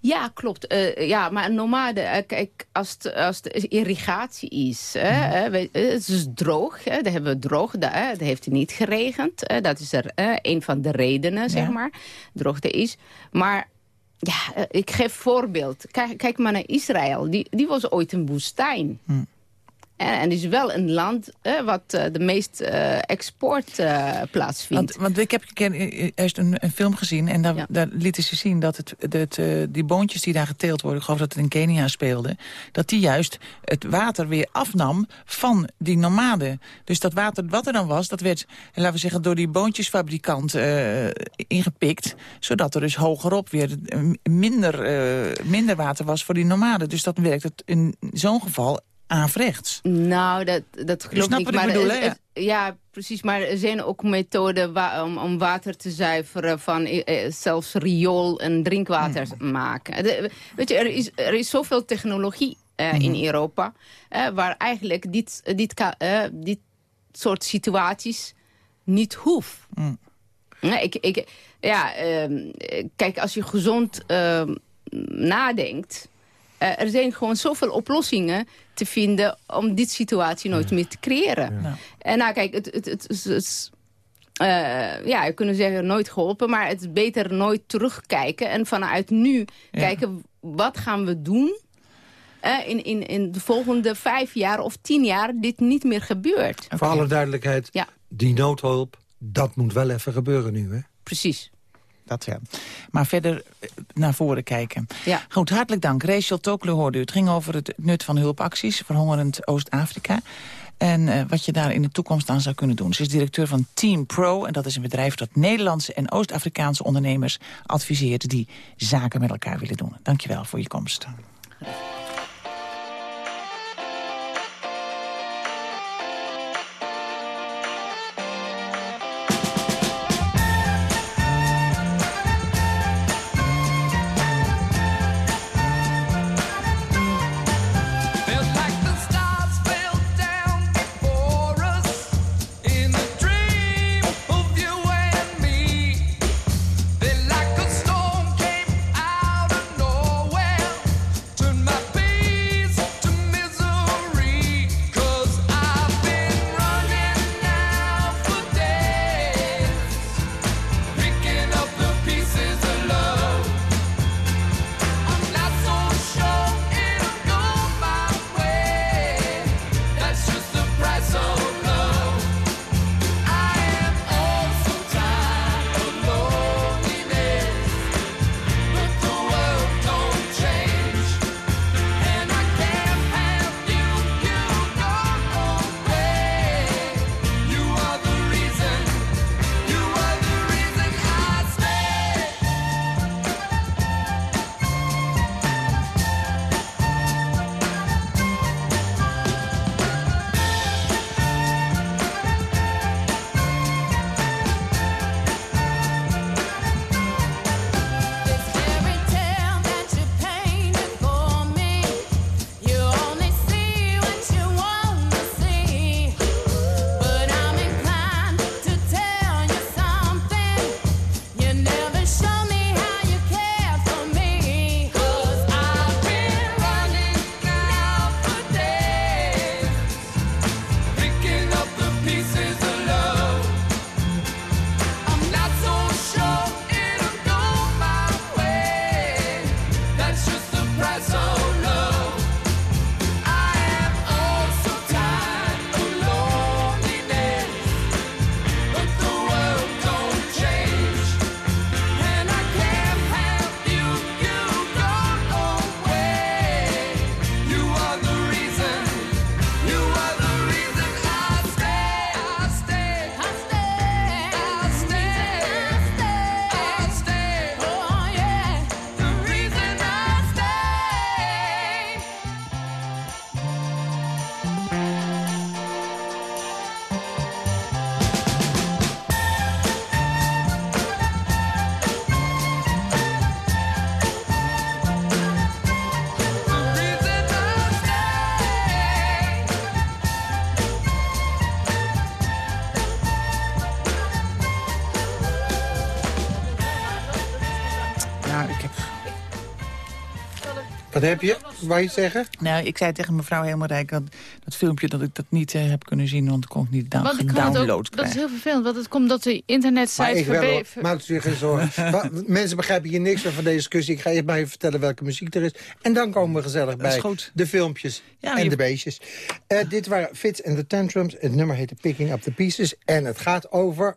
Ja, klopt. Uh, ja, maar een nomade, uh, kijk, als het, als de irrigatie is, mm. het is droog, hè, daar hebben we droog, daar, heeft het niet geregend. dat is er een van de redenen, zeg maar, droogte is. Maar ja, ik geef voorbeeld. Kijk, kijk maar naar Israël, die, die was ooit een woestijn. Mm. En, het is wel een land wat uh, de meest uh, export uh, plaatsvindt. Want, want, ik heb eerst een, een, film gezien en daar, ja. daar lieten ze zien dat het, het, die boontjes die daar geteeld worden, ik geloof dat het in Kenia speelde, dat die juist het water weer afnam van die nomaden. Dus dat water wat er dan was, dat werd, laten we zeggen, door die boontjesfabrikant ingepikt, zodat er dus hogerop weer minder, minder water was voor die nomaden. Dus dat werkt het in zo'n geval averechts. Nou, dat, dat geloof ik niet. maar bedoel, het, het, ja, precies. Maar er zijn ook methoden om, om, water te zuiveren... van eh, eh zelfs riool en drinkwater mm. maken. De, weet je, er is, er is zoveel technologie uh, mm. in Europa... Uh, waar eigenlijk dit, dit, dit soort situaties niet hoeft. Mm. ik, ik, ja, ehm, kijk, als je gezond ehm, nadenkt... Uh, er zijn gewoon zoveel oplossingen te vinden om dit situatie nooit meer te creëren. Ja. En nou kijk, het, het, het, het uh, ja, je kunnen zeggen nooit geholpen, maar het is beter nooit terugkijken en vanuit nu kijken wat gaan we doen uh, in, in, in de volgende vijf jaar of tien jaar dit niet meer gebeurt. Voor alle duidelijkheid, ja. die noodhulp, dat moet wel even gebeuren nu, hè? Precies. Dat ja. Maar verder eh, naar voren kijken. Ja. Goed, hartelijk dank. Rachel Tokle hoorde u. Het ging over het nut van hulpacties, verhongerend Oost-Afrika. En uh, wat je daar in de toekomst aan zou kunnen doen. Ze is directeur van Team Pro. En dat is een bedrijf dat Nederlandse en Oost-Afrikaanse ondernemers adviseert... die zaken met elkaar willen doen. Dankjewel voor je komst. Wat heb je? Wou je zeggen? Nou, ik zei tegen mevrouw Hemelrijk dat, dat filmpje dat ik dat niet eh, heb kunnen zien, want ik kon het niet down, Want ik ook, dat is heel vervelend, want het komt dat de internetsite ik wel hoor. verbe- Maak u geen zorgen. Mensen begrijpen hier niks van van deze discussie. Ik ga je maar even vertellen welke muziek er is. En dan komen we gezellig bij goed. de filmpjes Ja, en je- de beestjes. Eh, dit waren Fits and the Tantrums. Het nummer heette Picking Up the Pieces. En het gaat over...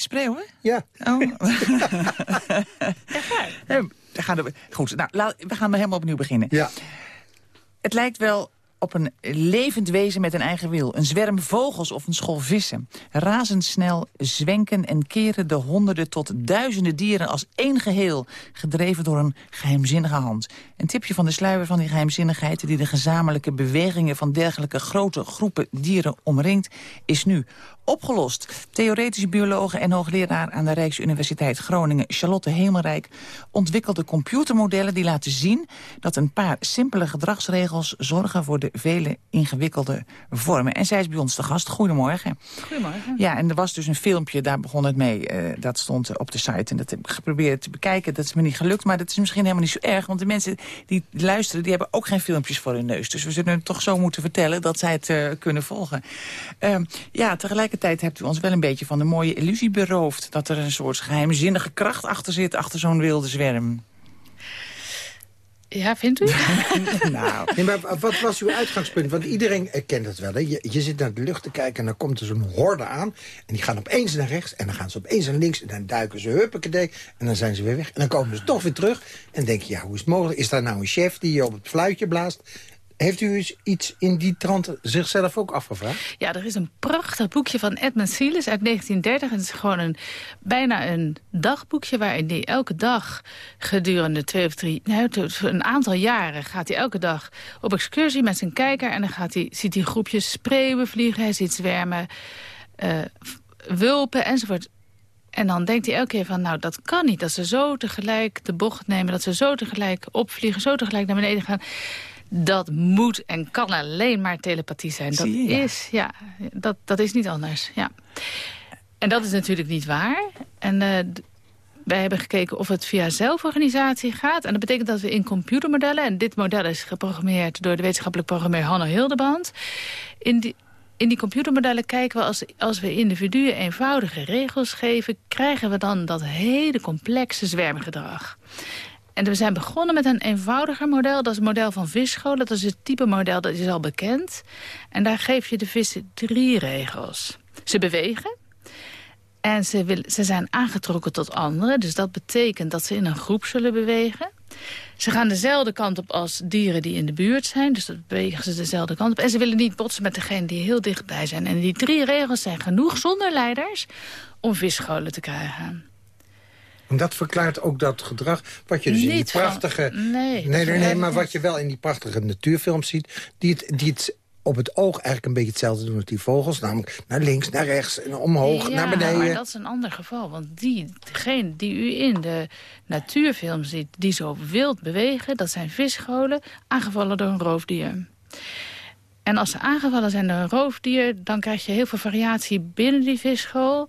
Spreeuwen? Ja, Oh. Nee, dan gaan we, goed, nou, laat- we gaan maar helemaal opnieuw beginnen. ja. Het lijkt wel op een levend wezen met een eigen wil. Een zwerm vogels of een school vissen. Razendsnel zwenken en keren de honderden tot duizenden dieren als één geheel... gedreven door een geheimzinnige hand. Een tipje van de sluier van die geheimzinnigheid... die de gezamenlijke bewegingen van dergelijke grote groepen dieren omringt... is nu opgelost. Theoretische biologe en hoogleraar aan de Rijksuniversiteit Groningen... Charlotte Hemelrijk ontwikkelde computermodellen die laten zien... dat een paar simpele gedragsregels zorgen voor de vele ingewikkelde vormen. En zij is bij ons de gast. Goedemorgen. Goedemorgen. Ja, en er was dus een filmpje, daar begon het mee. eh, dat stond op de site en dat heb ik geprobeerd te bekijken. Dat is me niet gelukt, maar dat is misschien helemaal niet zo erg. Want de mensen die luisteren, die hebben ook geen filmpjes voor hun neus. Dus we zullen het toch zo moeten vertellen dat zij het eh, kunnen volgen. Ehm, ja, tegelijkertijd hebt u ons wel een beetje van de mooie illusie beroofd... dat er een soort geheimzinnige kracht achter zit, achter zo'n wilde zwerm. Ja, vindt u? nou, Nee, maar wat was uw uitgangspunt? Want iedereen kent het wel. Hè? Je, je zit naar de lucht te kijken en dan komt er zo'n horde aan. En die gaan opeens naar rechts en dan gaan ze opeens naar links. En dan duiken ze huppakee en dan zijn ze weer weg. En dan komen ze toch weer terug. En denk je, ja, hoe is het mogelijk? Is daar nou een chef die je op het fluitje blaast? Heeft u iets in die trant zichzelf ook afgevraagd? Ja, er is een prachtig boekje van Edmund Silas uit 1930. Het is gewoon een, bijna een dagboekje waarin hij elke dag gedurende twee of drie... Nou, een aantal jaren gaat hij elke dag op excursie met zijn kijker... en dan gaat hij, ziet hij groepjes spreeuwen vliegen, hij ziet zwermen, eh, wulpen enzovoort. En dan denkt hij elke keer van, nou, dat kan niet. Dat ze zo tegelijk de bocht nemen, dat ze zo tegelijk opvliegen... zo tegelijk naar beneden gaan. Dat moet en kan alleen maar telepathie zijn. Dat Zie je, ja. is, ja, dat, dat is niet anders, ja. En dat is natuurlijk niet waar. En eh, wij hebben gekeken of het via zelforganisatie gaat. En dat betekent dat we in computermodellen... en dit model is geprogrammeerd door de wetenschappelijk programmeur Hanno Hildeband... in die, in die computermodellen kijken we als, als we individuen eenvoudige regels geven... krijgen we dan dat hele complexe zwermgedrag. En we zijn begonnen met een eenvoudiger model. Dat is het model van visscholen. Dat is het type model dat is al bekend. En daar geef je de vissen drie regels. Ze bewegen. En ze, wil, ze zijn aangetrokken tot anderen. Dus dat betekent dat ze in een groep zullen bewegen. Ze gaan dezelfde kant op als dieren die in de buurt zijn. Dus dat bewegen ze dezelfde kant op. En ze willen niet botsen met degene die heel dichtbij zijn. En die drie regels zijn genoeg zonder leiders om visscholen te krijgen. En dat verklaart ook dat gedrag wat je dus in die van- prachtige... nee, nee, nee, nee, maar wat je wel in die prachtige natuurfilms ziet... die het, die het op het oog eigenlijk een beetje hetzelfde doen als die vogels. Namelijk naar links, naar rechts, en omhoog, ja, naar beneden. maar dat is een ander geval. Want die, degene die u in de natuurfilm ziet... die zo wild bewegen, dat zijn visscholen... aangevallen door een roofdier. En als ze aangevallen zijn door een roofdier... dan krijg je heel veel variatie binnen die visschool.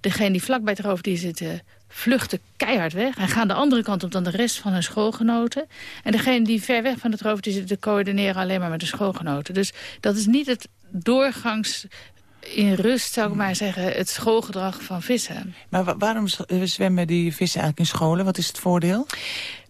Degene die vlak bij het roofdier zitten vluchten keihard weg... en gaan de andere kant op dan de rest van hun schoolgenoten. En degene die ver weg van het roofdier zitten... coördineren alleen maar met de schoolgenoten. Dus dat is niet het doorgangs in rust, zou ik maar zeggen, het schoolgedrag van vissen. maar wa- waarom eh, zwemmen die vissen eigenlijk in scholen? Wat is het voordeel?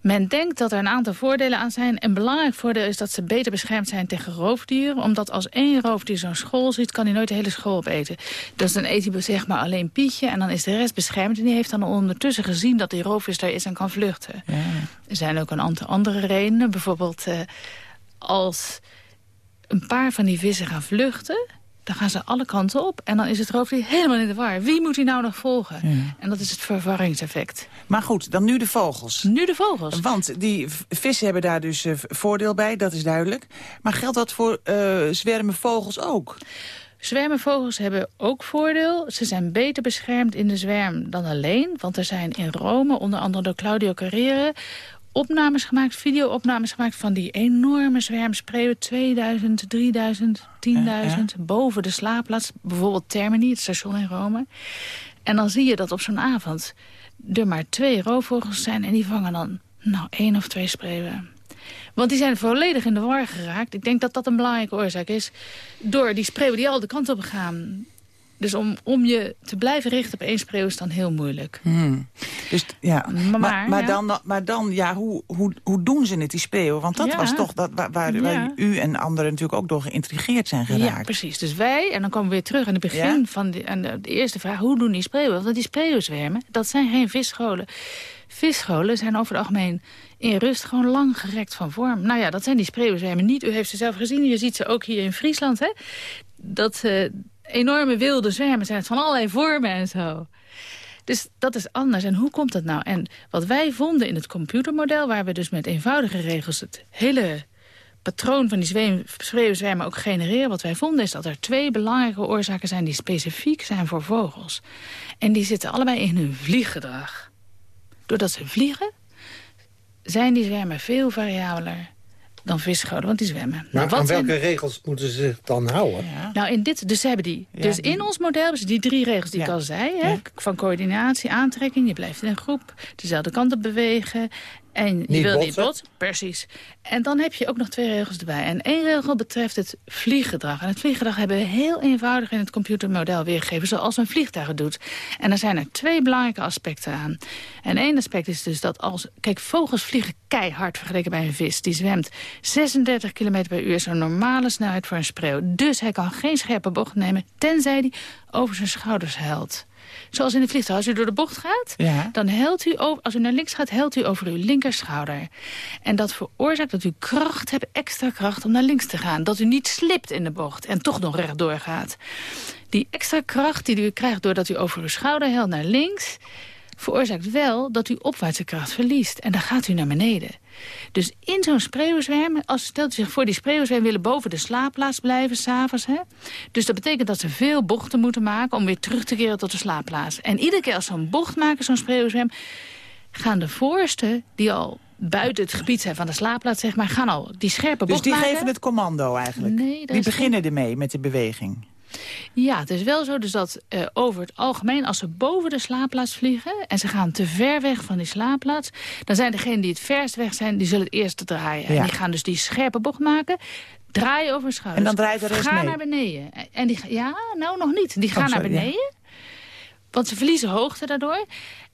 Men denkt dat er een aantal voordelen aan zijn. Een belangrijk voordeel is dat ze beter beschermd zijn tegen roofdieren. Omdat als één roofdier zo'n school ziet, kan hij nooit de hele school opeten. Dus dan eet hij zeg maar alleen Pietje en dan is de rest beschermd. En die heeft dan ondertussen gezien dat die roofvis daar is en kan vluchten. Ja. Er zijn ook een aantal andere redenen. Bijvoorbeeld eh, als een paar van die vissen gaan vluchten... dan gaan ze alle kanten op. En dan is het roofdier helemaal in de war. Wie moet hij nou nog volgen? Ja. En dat is het verwarringseffect. Maar goed, dan nu de vogels. Nu de vogels. Want die vissen hebben daar dus eh, voordeel bij, dat is duidelijk. Maar geldt dat voor eh, zwermen vogels ook? Zwermenvogels hebben ook voordeel. Ze zijn beter beschermd in de zwerm dan alleen. Want er zijn in Rome, onder andere door Claudio Carrere... opnames gemaakt, video-opnames gemaakt van die enorme zwermspreeuwen. 2000, 3000, 10.000, boven de slaapplaats. Bijvoorbeeld Termini, het station in Rome. En dan zie je dat op zo'n avond er maar twee roofvogels zijn... en die vangen dan nou één of twee spreeuwen. Want die zijn volledig in de war geraakt. Ik denk dat dat een belangrijke oorzaak is. Door die spreeuwen die al de kant op gaan. Dus om, om je te blijven richten op één spreeuw is dan heel moeilijk. Hmm. Dus, ja. Maar, Maar, maar, ja. dan, maar dan, ja, hoe, hoe, hoe doen ze het, die spreeuwen? Want dat Ja. was toch dat, waar, waar, waar Ja. u en anderen natuurlijk ook door geïntrigeerd zijn Ja, geraakt. precies. Dus wij, en dan komen we weer terug aan het begin Ja? van de, aan de, de eerste vraag. Hoe doen die spreeuwen? Want die spreeuwenzwermen, dat zijn geen visscholen. Visscholen zijn over het algemeen in rust gewoon lang gerekt van vorm. Nou ja, dat zijn die spreeuwenzwermen niet. U heeft ze zelf gezien, je ziet ze ook hier in Friesland. Hè? Dat eh, enorme wilde zwermen zijn van allerlei vormen en zo. Dus dat is anders. En hoe komt dat nou? En wat wij vonden in het computermodel... waar we dus met eenvoudige regels het hele patroon van die spreeuwzwermen ook genereren... wat wij vonden is dat er twee belangrijke oorzaken zijn... die specifiek zijn voor vogels. En die zitten allebei in hun vlieggedrag. Doordat ze vliegen, zijn die zwermen veel variabeler dan visscholen, want die zwemmen. Maar wat aan zijn- welke regels moeten ze zich dan houden? nou, in dit, dus ze hebben die. Ja, dus die- in ons model hebben ze die drie regels die ik al zei. Hè? Ja. Van coördinatie, aantrekking, je blijft in een groep, dezelfde kant op bewegen. En je Niet wil niet botsen. Precies. En dan heb je ook nog twee regels erbij. En één regel betreft het vlieggedrag. En het vlieggedrag hebben we heel eenvoudig in het computermodel weergegeven. Zoals een vliegtuig het doet. En daar zijn er twee belangrijke aspecten aan. En één aspect is dus dat als... Kijk, vogels vliegen keihard vergeleken bij een vis. Die zwemt 36 km per uur, zo'n normale snelheid voor een spreeuw. Dus hij kan geen scherpe bocht nemen, tenzij hij over zijn schouders helt. Zoals in de vliegtuig. Als u door de bocht gaat, Ja. dan helt u over, als u naar links gaat, helt u over uw linkerschouder. En dat veroorzaakt dat u kracht hebt, extra kracht om naar links te gaan. Dat u niet slipt in de bocht en toch nog rechtdoor gaat. Die extra kracht die u krijgt doordat u over uw schouder helt naar links... veroorzaakt wel dat u opwaartse kracht verliest. En dan gaat u naar beneden. Dus in zo'n spreeuwenzwerm, als stelt u zich voor... die spreeuwenzwerm willen boven de slaapplaats blijven s'avonds. Dus dat betekent dat ze veel bochten moeten maken... om weer terug te keren tot de slaapplaats. En iedere keer als ze een bocht maken, zo'n spreeuwenzwerm... gaan de voorste, die al buiten het gebied zijn van de slaapplaats... zeg maar, gaan al die scherpe Dus bocht die maken. geven het commando eigenlijk? Nee, die beginnen ermee met de beweging? Ja, het is wel zo dus dat eh, over het algemeen... als ze boven de slaapplaats vliegen en ze gaan te ver weg van die slaapplaats... dan zijn degenen die het verst weg zijn, die zullen het eerste draaien. Ja. En die gaan dus die scherpe bocht maken... Draaien over hun schouders. En dan draait de rest Ga mee? naar beneden. En die, ja, nou nog niet. Die gaan Oh, naar sorry, ja. beneden. Want ze verliezen hoogte daardoor.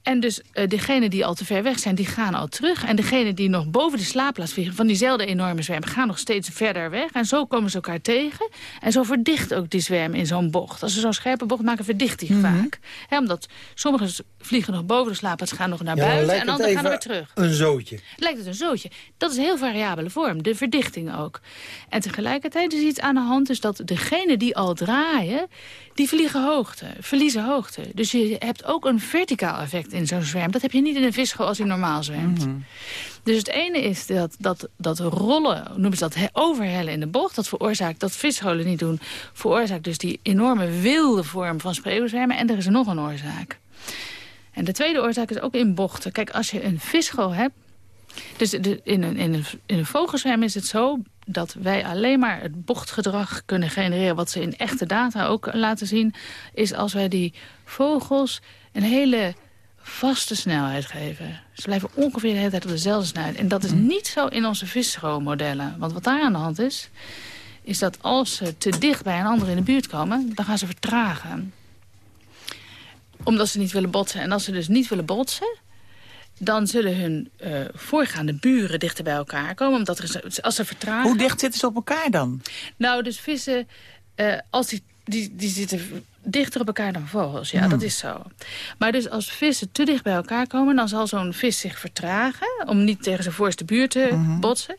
En dus eh degenen die al te ver weg zijn, die gaan al terug. En degenen die nog boven de slaapplaats vliegen... van diezelfde enorme zwerm, gaan nog steeds verder weg. En zo komen ze elkaar tegen. En zo verdicht ook die zwerm in zo'n bocht. Als ze zo'n scherpe bocht maken, verdicht die Mhm. vaak. Omdat sommigen vliegen nog boven de slaapplaats, gaan nog naar Ja, buiten... en anderen gaan weer terug een zootje. lijkt het een zootje. Dat is een heel variabele vorm, de verdichting ook. En tegelijkertijd is iets aan de hand, dus dat degenen die al draaien... die vliegen hoogte, verliezen hoogte. Dus je hebt ook een verticaal effect in zo'n zwerm. Dat heb je niet in een visschool als hij normaal zwemt. Dus het ene is dat, dat, dat rollen, noemen ze dat, he- overhellen in de bocht. Dat veroorzaakt, dat visscholen niet doen, veroorzaakt dus die enorme wilde vorm van spreeuwzwermen. En er is nog een oorzaak. En de tweede oorzaak is ook in bochten. Kijk, als je een visschool hebt... Dus de, in, een, in, een, in een vogelzwerm is het zo dat wij alleen maar het bochtgedrag kunnen genereren... wat ze in echte data ook laten zien... is als wij die vogels een hele vaste snelheid geven. Ze blijven ongeveer de hele tijd op dezelfde snelheid. En dat is niet zo in onze visschoolmodellen. Want wat daar aan de hand is... is dat als ze te dicht bij een ander in de buurt komen... dan gaan ze vertragen omdat ze niet willen botsen. En als ze dus niet willen botsen... dan zullen hun eh, voorgaande buren dichter bij elkaar komen. Omdat er, als ze vertragen... Hoe dicht zitten ze op elkaar dan? Nou, dus vissen, eh, als die, die, die zitten dichter op elkaar dan vogels. Ja, dat is zo. Maar dus als vissen te dicht bij elkaar komen... dan zal zo'n vis zich vertragen... om niet tegen zijn voorste buur te botsen.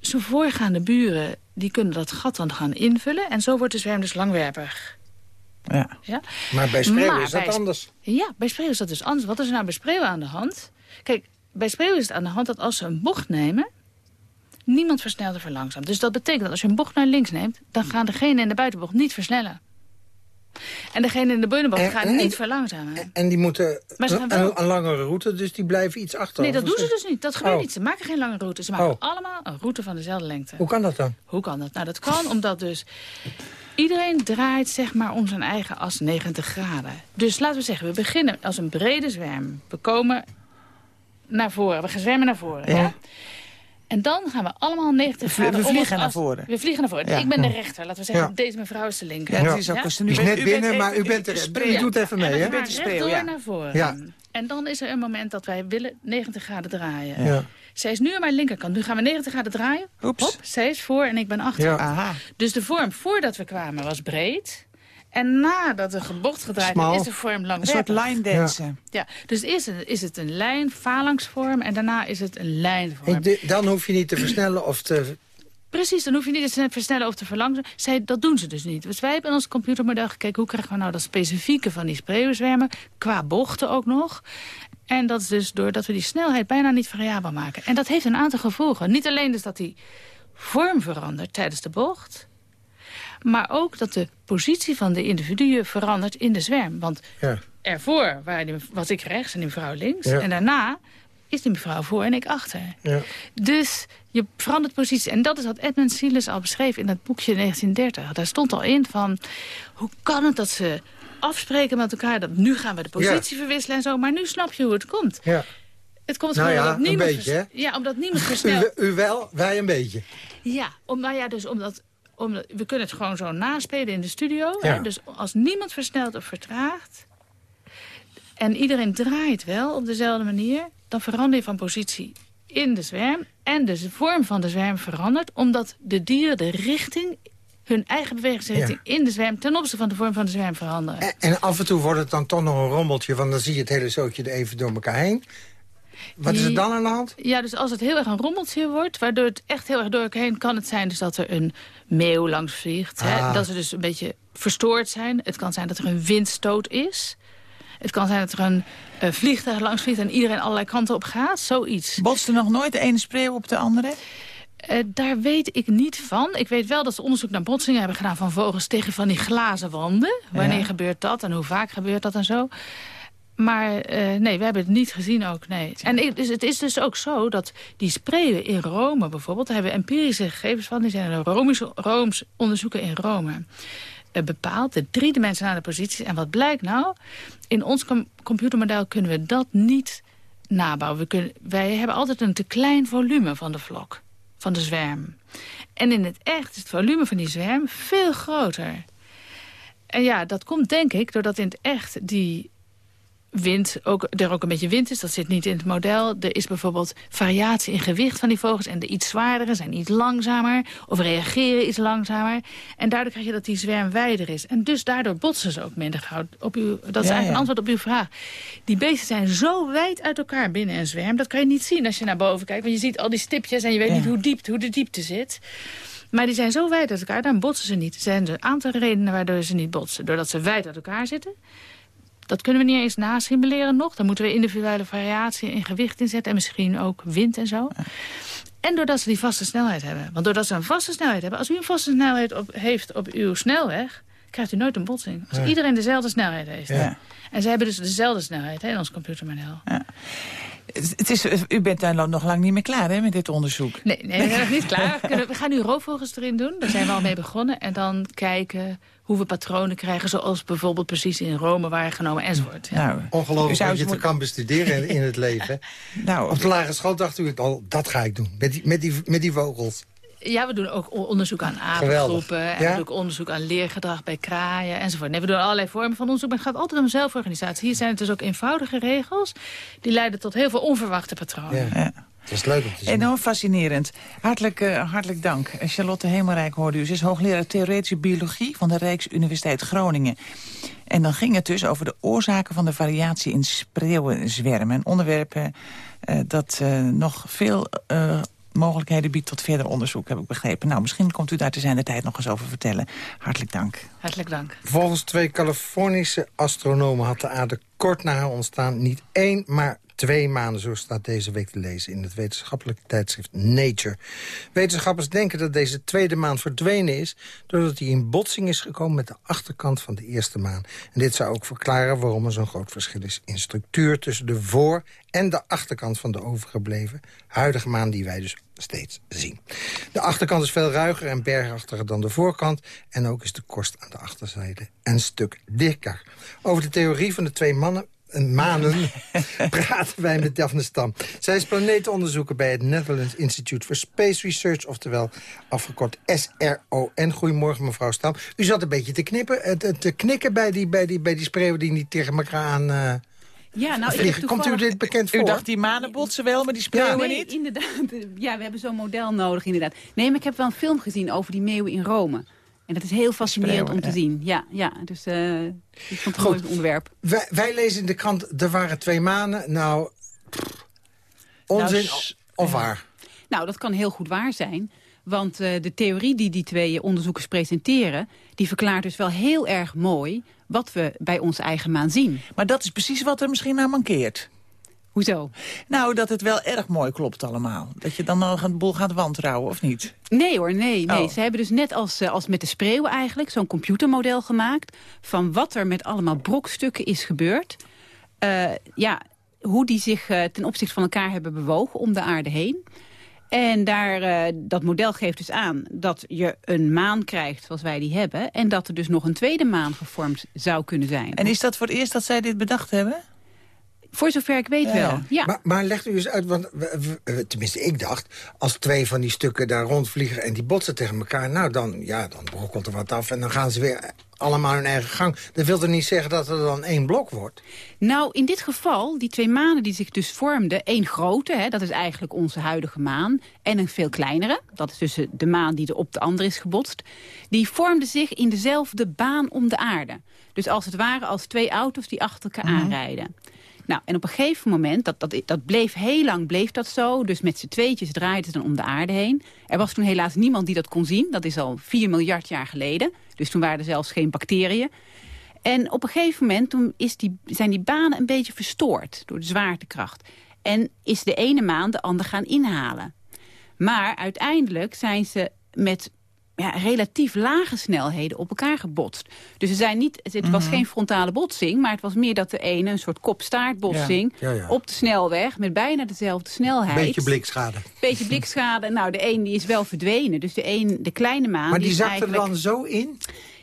Zijn voorgaande buren die kunnen dat gat dan gaan invullen... en zo wordt de zwerm dus langwerpig. Ja. Ja? Maar bij spreeuwen Maar is dat bij- anders. Ja, bij spreeuwen is dat dus anders. Wat is er nou bij spreeuwen aan de hand? Kijk, bij spreeuwen is het aan de hand dat als ze een bocht nemen... niemand versnelt of verlangzamt. Dus dat betekent dat als je een bocht naar links neemt... dan gaan degene in de buitenbocht niet versnellen. En degene in de En- gaan en- niet verlangzamen. En die moeten Maar ze gaan wel- een, een langere route, dus die blijven iets achter. Nee, dat doen ze dus niet. Dat gebeurt Oh. niet. Ze maken geen lange route. Ze maken Oh. allemaal een route van dezelfde lengte. Hoe kan dat dan? Hoe kan dat? Nou, dat kan omdat dus Iedereen draait zeg maar om zijn eigen as 90 graden. Dus laten we zeggen, we beginnen als een brede zwerm. We komen naar voren, we gaan zwemmen naar voren. Ja. Ja. En dan gaan we allemaal 90 We vlie- graden we vliegen naar voren. We vliegen naar voren. Ja. Ik ben de rechter, laten we zeggen. Ja. Deze mevrouw is de linker. Ja, het is ook nu U net u bent binnen, maar u bent er. U doet even mee, hè? gaan bent de spreeuw, rechtdoor ja. naar voren. Ja. En dan is er een moment dat wij willen 90 graden draaien. Ja. Zij is nu aan mijn linkerkant. Nu gaan we 90 graden draaien. Oeps. Hop, zij is voor en ik ben achter. Ja. Aha. Dus de vorm voordat we kwamen was breed. En nadat de gebocht gedraaid Smal. is de vorm Een langwerpig. soort line dansen. Ja, dus eerst is het een lijn, phalanxvorm. En daarna is het een lijnvorm. En de- dan hoef je niet te versnellen of te... Precies, dan hoef je niet te versnellen of te verlangzamen. Zij, dat doen ze dus niet. Dus wij hebben in ons computermodel gekeken... hoe krijgen we nou dat specifieke van die spreeuwenzwermen... qua bochten ook nog. En dat is dus doordat we die snelheid bijna niet variabel maken. En dat heeft een aantal gevolgen. Niet alleen dus dat die vorm verandert tijdens de bocht... maar ook dat de positie van de individuen verandert in de zwerm. Want Ja. ervoor was ik rechts en die mevrouw links. Ja. En daarna is die mevrouw voor en ik achter. Ja. Dus je verandert positie. En dat is wat Edmund Silas al beschreef in dat boekje 1930. Daar stond al in van... hoe kan het dat ze afspreken met elkaar... dat nu gaan we de positie verwisselen en zo... maar nu snap je hoe het komt. ja. Het komt Nou gewoon ja, omdat een niemand... beetje, Ja, omdat niemand U, versnelt. u wel, wij een beetje. Ja, om, nou ja, dus omdat, omdat... We kunnen het gewoon zo naspelen in de studio. Ja. Hè? Dus als niemand versnelt of vertraagt... en iedereen draait wel op dezelfde manier... dan verander je van positie in de zwerm. En de vorm van de zwerm verandert... omdat de dieren de richting... hun eigen bewegingsrichting in de zwerm... ten opzichte van de vorm van de zwerm veranderen. En, en af en toe wordt het dan toch nog een rommeltje... want dan zie je het hele zootje er even door elkaar heen. Wat is er dan aan de hand? Ja, dus als het heel erg een rommeltje wordt... waardoor het echt heel erg door elkaar heen kan het zijn... dus dat er een meeuw langs vliegt. Hè? Ah. Dat ze dus een beetje verstoord zijn. Het kan zijn dat er een windstoot is. Het kan zijn dat er een eh, vliegtuig langs vliegt... en iedereen allerlei kanten op gaat. Zoiets. Botste nog nooit de ene spreeuw op de andere? Eh, daar weet ik niet van. Ik weet wel dat ze onderzoek naar botsingen hebben gedaan... van vogels tegen van die glazen wanden. Wanneer Ja. gebeurt dat en hoe vaak gebeurt dat en zo. Maar eh, nee, we hebben het niet gezien ook, nee. En ik- dus het is dus ook zo dat die spreeuwen in Rome bijvoorbeeld... daar hebben empirische gegevens van. Die zijn de Romische, Rooms onderzoeken in Rome eh, bepaald. De driedimensionale posities. En wat blijkt nou? In ons com- computermodel kunnen we dat niet nabouwen. We kunnen, wij hebben altijd een te klein volume van de vlok, van de zwerm. En in het echt is het volume van die zwerm veel groter. En ja, dat komt denk ik doordat in het echt die wind, ook, er ook een beetje wind is. Dat zit niet in het model. Er is bijvoorbeeld variatie in gewicht van die vogels. En de iets zwaardere zijn iets langzamer. Of reageren iets langzamer. En daardoor krijg je dat die zwerm wijder is. En dus daardoor botsen ze ook minder gauw. Op uw, dat is Ja, eigenlijk ja. een antwoord op uw vraag. Die beesten zijn zo wijd uit elkaar binnen een zwerm. Dat kan je niet zien als je naar boven kijkt. Want je ziet al die stipjes en je weet Ja. niet hoe diep hoe de diepte zit. Maar die zijn zo wijd uit elkaar, dan botsen ze niet. Er zijn een aantal redenen waardoor ze niet botsen. Doordat ze wijd uit elkaar zitten. Dat kunnen we niet eens nasimuleren nog. Dan moeten we individuele variatie in gewicht inzetten. En misschien ook wind en zo. En doordat ze die vaste snelheid hebben. Want doordat ze een vaste snelheid hebben... als u een vaste snelheid op, heeft op uw snelweg... krijgt u nooit een botsing. Als Ja. iedereen dezelfde snelheid heeft. Ja. En ze hebben dus dezelfde snelheid hè, in ons computermodel. Het het is, u bent daar nog lang niet meer klaar hè, met dit onderzoek. Nee, nee, we zijn nog niet klaar. We, kunnen- we gaan nu roofvogels erin doen. Daar zijn we al mee begonnen. En dan kijken hoe we patronen krijgen... zoals bijvoorbeeld precies in Rome waren genomen enzovoort. Ja. Nou, u Ongelooflijk zou wat je eens te kan bestuderen in, in het leven. nou, Op de lagere school dacht u het al, dat ga ik doen. Met die, met die, met die vogels. Ja, we doen ook onderzoek aan Geweldig. apengroepen. En Ja? we doen ook onderzoek aan leergedrag bij kraaien enzovoort. Nee, we doen allerlei vormen van onderzoek, maar het gaat altijd om zelforganisatie. Hier zijn het dus ook eenvoudige regels. Die leiden tot heel veel onverwachte patronen. Ja. Dat is leuk om te zien. Enorm fascinerend. Hartelijk, eh, hartelijk dank. Charlotte Hemelrijk hoorde u. Ze is hoogleraar Theoretische Biologie van de Rijksuniversiteit Groningen. En dan ging het dus over de oorzaken van de variatie in spreeuwenzwermen. Een onderwerp eh, eh, dat eh, nog veel eh, mogelijkheden biedt tot verder onderzoek, heb ik begrepen. Nou, misschien komt u daar te zijn de tijd nog eens over vertellen. Hartelijk dank. Hartelijk dank. Volgens twee Californische astronomen had de aarde kort na haar ontstaan niet één, maar twee maanden, zo staat deze week te lezen... in het wetenschappelijke tijdschrift Nature. Wetenschappers denken dat deze tweede maan verdwenen is... doordat hij in botsing is gekomen met de achterkant van de eerste maan. En dit zou ook verklaren waarom er zo'n groot verschil is... in structuur tussen de voor- en de achterkant van de overgebleven huidige maan die wij dus steeds zien. De achterkant is veel ruiger en bergachtiger dan de voorkant... en ook is de korst aan de achterzijde een stuk dikker. Over de theorie van de twee mannen maanden praten wij met Daphne Stam. Zij is planeetonderzoeker bij het Netherlands Institute for Space Research... oftewel afgekort SRON. Goedemorgen, mevrouw Stam. U zat een beetje te, knippen, te, te knikken bij die, bij, die, bij die spreeuwen die niet tegen elkaar aan... Uh, ja, nou, vliegen. Komt u dit bekend voor? U dacht die manen botsen wel, maar die spreeuwen ja, nee, niet? inderdaad. Ja, we hebben zo'n model nodig, inderdaad. Nee, maar ik heb wel een film gezien over die meeuwen in Rome. En dat is heel fascinerend om te zien. Ja, ja dus uh, ik vond het een mooi onderwerp. Wij, wij, lezen in de krant, er waren twee maanden. Nou, onzin nou, of waar? Nou, dat kan heel goed waar zijn. Want uh, de theorie die die twee onderzoekers presenteren... die verklaart dus wel heel erg mooi wat we bij onze eigen maan zien. Maar dat is precies wat er misschien aan mankeert. Hoezo? Nou, dat het wel erg mooi klopt allemaal. Dat je dan nog een boel gaat wantrouwen, of niet? Nee hoor, nee. nee. Oh. Ze hebben dus net als, als met de spreeuwen eigenlijk... zo'n computermodel gemaakt... van wat er met allemaal brokstukken is gebeurd. Uh, ja, hoe die zich uh, ten opzichte van elkaar hebben bewogen om de aarde heen. En daar, uh, dat model geeft dus aan dat je een maan krijgt zoals wij die hebben... en dat er dus nog een tweede maan gevormd zou kunnen zijn. En is dat voor het eerst dat zij dit bedacht hebben? Voor zover ik weet wel, ja. Maar, maar legt u eens uit, want tenminste ik dacht... als twee van die stukken daar rondvliegen en die botsen tegen elkaar... nou, dan, ja, dan brokkelt er wat af en dan gaan ze weer allemaal hun eigen gang. Dat wil er niet zeggen dat er dan één blok wordt? Nou, in dit geval, die twee manen die zich dus vormden... één grote, hè, dat is eigenlijk onze huidige maan... en een veel kleinere, dat is dus de maan die er op de andere is gebotst... die vormden zich in dezelfde baan om de aarde. Dus als het ware als twee auto's die achter elkaar Mhm. aanrijden. Nou, en op een gegeven moment, dat, dat, dat bleef heel lang bleef dat zo. Dus met z'n tweetjes draaiden ze dan om de aarde heen. Er was toen helaas niemand die dat kon zien. Dat is al 4 miljard jaar geleden. Dus toen waren er zelfs geen bacteriën. En op een gegeven moment toen is die, zijn die banen een beetje verstoord door de zwaartekracht. En is de ene maan de ander gaan inhalen. Maar uiteindelijk zijn ze met ja, relatief lage snelheden op elkaar gebotst. Dus er zijn niet, het was Mhm. geen frontale botsing... maar het was meer dat de ene een soort kop-staartbotsing... Ja, ja, ja. op de snelweg met bijna dezelfde snelheid. Beetje blikschade. Beetje blikschade. Nou, de een die is wel verdwenen. Dus de, een, de kleine maan... Maar die zakt er dan zo in?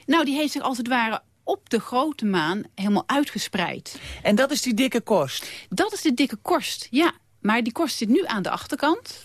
Nou, die heeft zich als het ware op de grote maan helemaal uitgespreid. En dat is die dikke korst? Dat is de dikke korst, ja. Maar die korst zit nu aan de achterkant.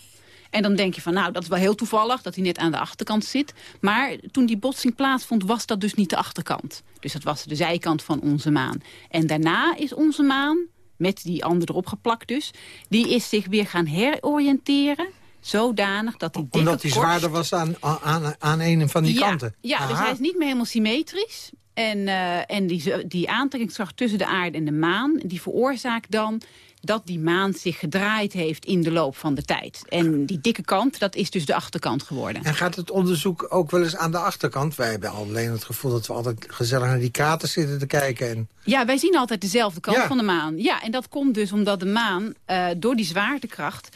En dan denk je van, nou, dat is wel heel toevallig dat hij net aan de achterkant zit. Maar toen die botsing plaatsvond, was dat dus niet de achterkant. Dus dat was de zijkant van onze maan. En daarna is onze maan, met die andere erop geplakt dus... die is zich weer gaan heroriënteren, zodanig dat die Omdat die korst- zwaarder was aan, aan, aan een van die ja, kanten? Ja, dus hij is niet meer helemaal symmetrisch. En, eh, en die, die aantrekkingskracht tussen de aarde en de maan... die veroorzaakt dan dat die maan zich gedraaid heeft in de loop van de tijd. En die dikke kant, dat is dus de achterkant geworden. En gaat het onderzoek ook wel eens aan de achterkant? Wij hebben alleen het gevoel dat we altijd gezellig naar die kraters zitten te kijken. En... Ja, wij zien altijd dezelfde kant Ja. van de maan. Ja, en dat komt dus omdat de maan eh, door die zwaartekracht...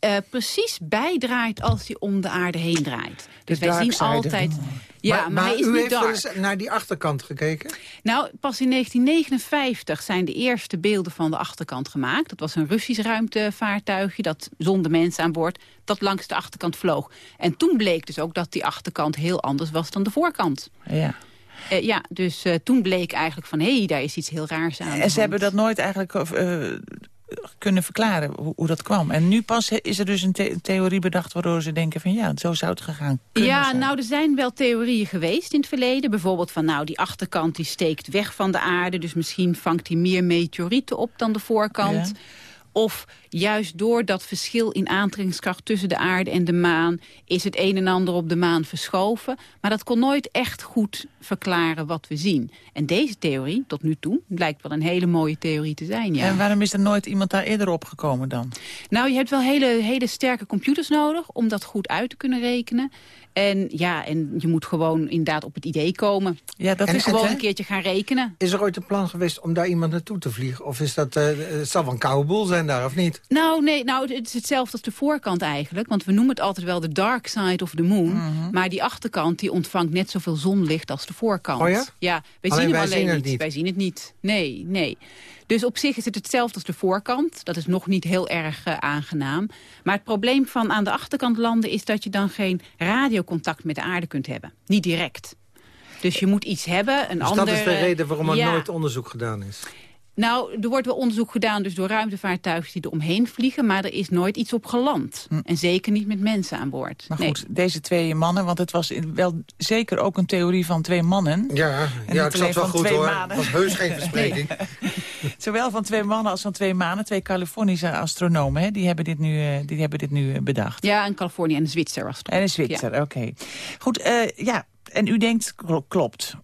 eh, precies bijdraait als hij om de aarde heen draait. Dus wij zien altijd... Ja, maar, hij is u niet heeft wel dark. eens naar die achterkant gekeken? Nou, pas in 1959 zijn de eerste beelden van de achterkant gemaakt. Dat was een Russisch ruimtevaartuigje dat zonder mensen aan boord... dat langs de achterkant vloog. En toen bleek dus ook dat die achterkant heel anders was dan de voorkant. Ja. Eh, ja, dus eh, toen bleek eigenlijk van... hé, hey, daar is iets heel raars aan. En ze hebben dat nooit eigenlijk kunnen verklaren hoe, hoe dat kwam. En nu pas is er dus een the- theorie bedacht waardoor ze denken van ja, zo zou het gegaan kunnen Ja, zijn. nou, er zijn wel theorieën geweest in het verleden. Bijvoorbeeld van, nou, die achterkant die steekt weg van de aarde... dus misschien vangt hij meer meteorieten op dan de voorkant. Ja. Of juist door dat verschil in aantrekkingskracht tussen de aarde en de maan... is het een en ander op de maan verschoven. Maar dat kon nooit echt goed verklaren wat we zien. En deze theorie, tot nu toe, blijkt wel een hele mooie theorie te zijn. Ja. En waarom is er nooit iemand daar eerder op gekomen dan? Nou, je hebt wel hele, hele sterke computers nodig om dat goed uit te kunnen rekenen. En ja, en je moet gewoon inderdaad op het idee komen. Ja, dat en is gewoon het, een keertje gaan rekenen. Is er ooit een plan geweest om daar iemand naartoe te vliegen? Of is dat, uh, het zal wel een koude boel zijn daar, of niet? Nou, nee, nou, het is hetzelfde als de voorkant eigenlijk. Want we noemen het altijd wel de dark side of the moon. Mhm. Maar die achterkant die ontvangt net zoveel zonlicht als de voorkant. Oh ja? Ja, wij Alleen zien hem alleen zien niet. niet. Wij zien het niet. Nee, nee. Dus op zich is het hetzelfde als de voorkant. Dat is nog niet heel erg uh, aangenaam. Maar het probleem van aan de achterkant landen... is dat je dan geen radiocontact met de aarde kunt hebben. Niet direct. Dus je moet iets hebben, een dus ander... dat is de reden waarom er ja. nooit onderzoek gedaan is? Nou, er wordt wel onderzoek gedaan dus door ruimtevaartuigen die er omheen vliegen... maar er is nooit iets op geland. Hm. En zeker niet met mensen aan boord. Maar Nee. goed, deze twee mannen, want het was wel zeker ook een theorie van twee mannen. Ja, En ja ik zat wel goed hoor. Het was heus geen verspreking. Zowel van twee mannen als van twee manen, twee Californische astronomen, hè, die, hebben dit nu, eh, die hebben dit nu eh, bedacht. Ja, in Californië en een Zwitser was het. En een Zwitser, oké. Goed, eh, ja, en u denkt, kl- klopt.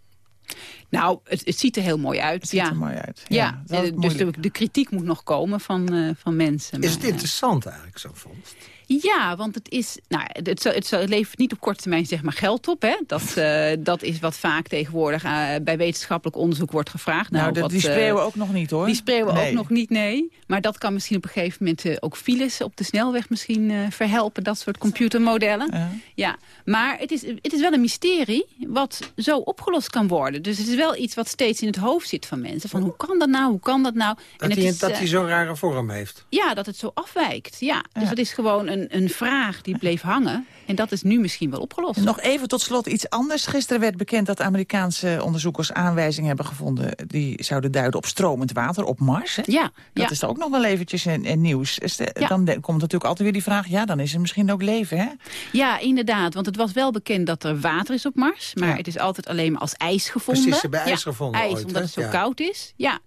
Nou, het, het ziet er heel mooi uit. Het ziet ja. er mooi uit. Ja, eh, dus de, kritiek moet nog komen van, eh, van mensen. Is maar, het interessant eigenlijk, zo'n vondst? Ja, want het is, nou, het, het, het levert niet op korte termijn zeg maar geld op. Hè? Dat, eh, dat is wat vaak tegenwoordig eh, bij wetenschappelijk onderzoek wordt gevraagd. Nou, dat- wat, die eh, spreeuwen ook nog niet, hoor. Die spreeuwen Nee. ook nog niet, nee. Maar dat kan misschien op een gegeven moment ook files op de snelweg misschien verhelpen. Dat soort computermodellen. Ja. Ja, maar het is, het is wel een mysterie wat zo opgelost kan worden. Dus het is wel iets wat steeds in het hoofd zit van mensen. Van hoe kan dat nou, hoe kan dat nou? Dat het hij, is, dat hij zo'n rare vorm heeft. ja, dat het zo afwijkt. Ja. Dus Ja. dat is gewoon een, een vraag die bleef hangen. En dat is nu misschien wel opgelost. Nog even tot slot iets anders. Gisteren werd bekend dat Amerikaanse onderzoekers aanwijzingen hebben gevonden... die zouden duiden op stromend water op Mars. Hè? Ja, Dat ja. is ook nog wel eventjes een, een nieuws. Is de- Ja. Dan de- komt natuurlijk altijd weer die vraag... ja, dan is er misschien ook leven, hè? ja, inderdaad. Want het was wel bekend dat er water is op Mars. Maar Ja. het is altijd alleen maar als ijs gevonden. Precies, ze hebben Ja, ijs gevonden ijs, ooit, omdat hè? het zo Ja. koud is. Ja.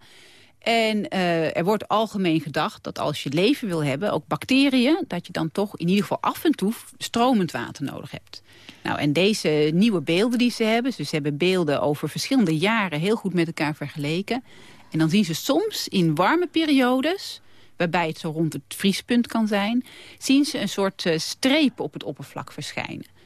En eh, er wordt algemeen gedacht dat als je leven wil hebben, ook bacteriën... dat je dan toch in ieder geval af en toe stromend water nodig hebt. Nou, en deze nieuwe beelden die ze hebben... dus ze hebben beelden over verschillende jaren heel goed met elkaar vergeleken... en dan zien ze soms in warme periodes waarbij het zo rond het vriespunt kan zijn... zien ze een soort eh, streep op het oppervlak verschijnen.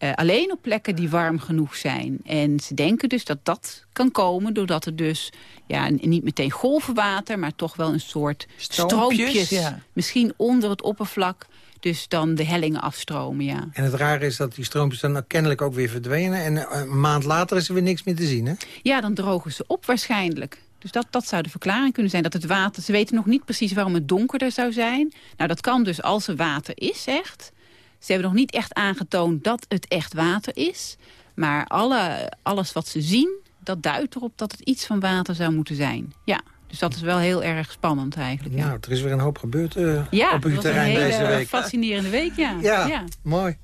Eh, alleen op plekken die warm genoeg zijn. En ze denken dus dat dat kan komen doordat er dus... Ja, niet meteen golvenwater, maar toch wel een soort Stroompjes, stroompjes... ja. misschien onder het oppervlak, dus dan de hellingen afstromen, ja. En het rare is dat die stroompjes dan kennelijk ook weer verdwenen. En eh, een maand later is er weer niks meer te zien, hè? Ja, dan drogen ze op waarschijnlijk. Dus dat, dat zou de verklaring kunnen zijn. Dat het water, ze weten nog niet precies waarom het donkerder zou zijn. Nou, dat kan dus als er water is, echt. Ze hebben nog niet echt aangetoond dat het echt water is. Maar alle, alles wat ze zien, dat duidt erop dat het iets van water zou moeten zijn. Ja, dus dat is wel heel erg spannend eigenlijk. Ja, Nou, er is weer een hoop gebeurd eh, ja op uw een terrein hele deze week. fascinerende week, ja. Ja, mooi.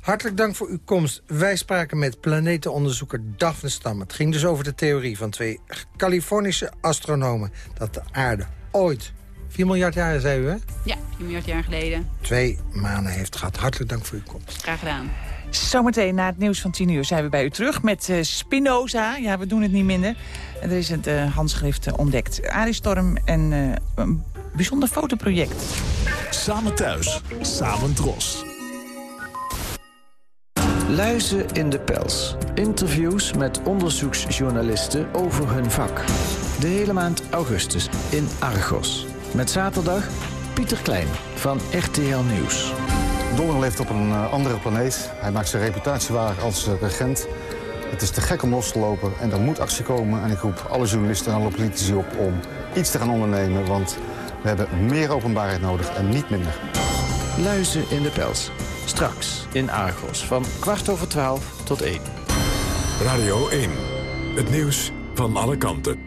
Hartelijk dank voor uw komst. Wij spraken met planetenonderzoeker Daphne Stam. Het ging dus over de theorie van twee Californische astronomen... dat de aarde ooit, 4 miljard jaar zei u, hè? Ja, 4 miljard jaar geleden. Twee maanden heeft gehad. Hartelijk dank voor uw komst. Graag gedaan. Zometeen na het nieuws van 10 uur zijn we bij u terug met eh, Spinoza. Ja, we doen het niet minder. En er is het eh, handschrift eh, ontdekt. Arie Storm en eh, een bijzonder fotoproject. Samen thuis, samen dros. Luizen in de pels. Interviews met onderzoeksjournalisten over hun vak. De hele maand augustus in Argos. Met zaterdag Pieter Klein van RTL Nieuws. Donner leeft op een eh, andere planeet. Hij maakt zijn reputatie waar als eh, regent. Het is te gek om los te lopen en er moet actie komen. En ik roep alle journalisten en alle politici op om iets te gaan ondernemen. Want we hebben meer openbaarheid nodig en niet minder. Luizen in de pels. Straks in Argos van kwart over twaalf tot één. Radio 1. Het nieuws van alle kanten.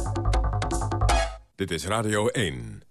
Dit is Radio 1.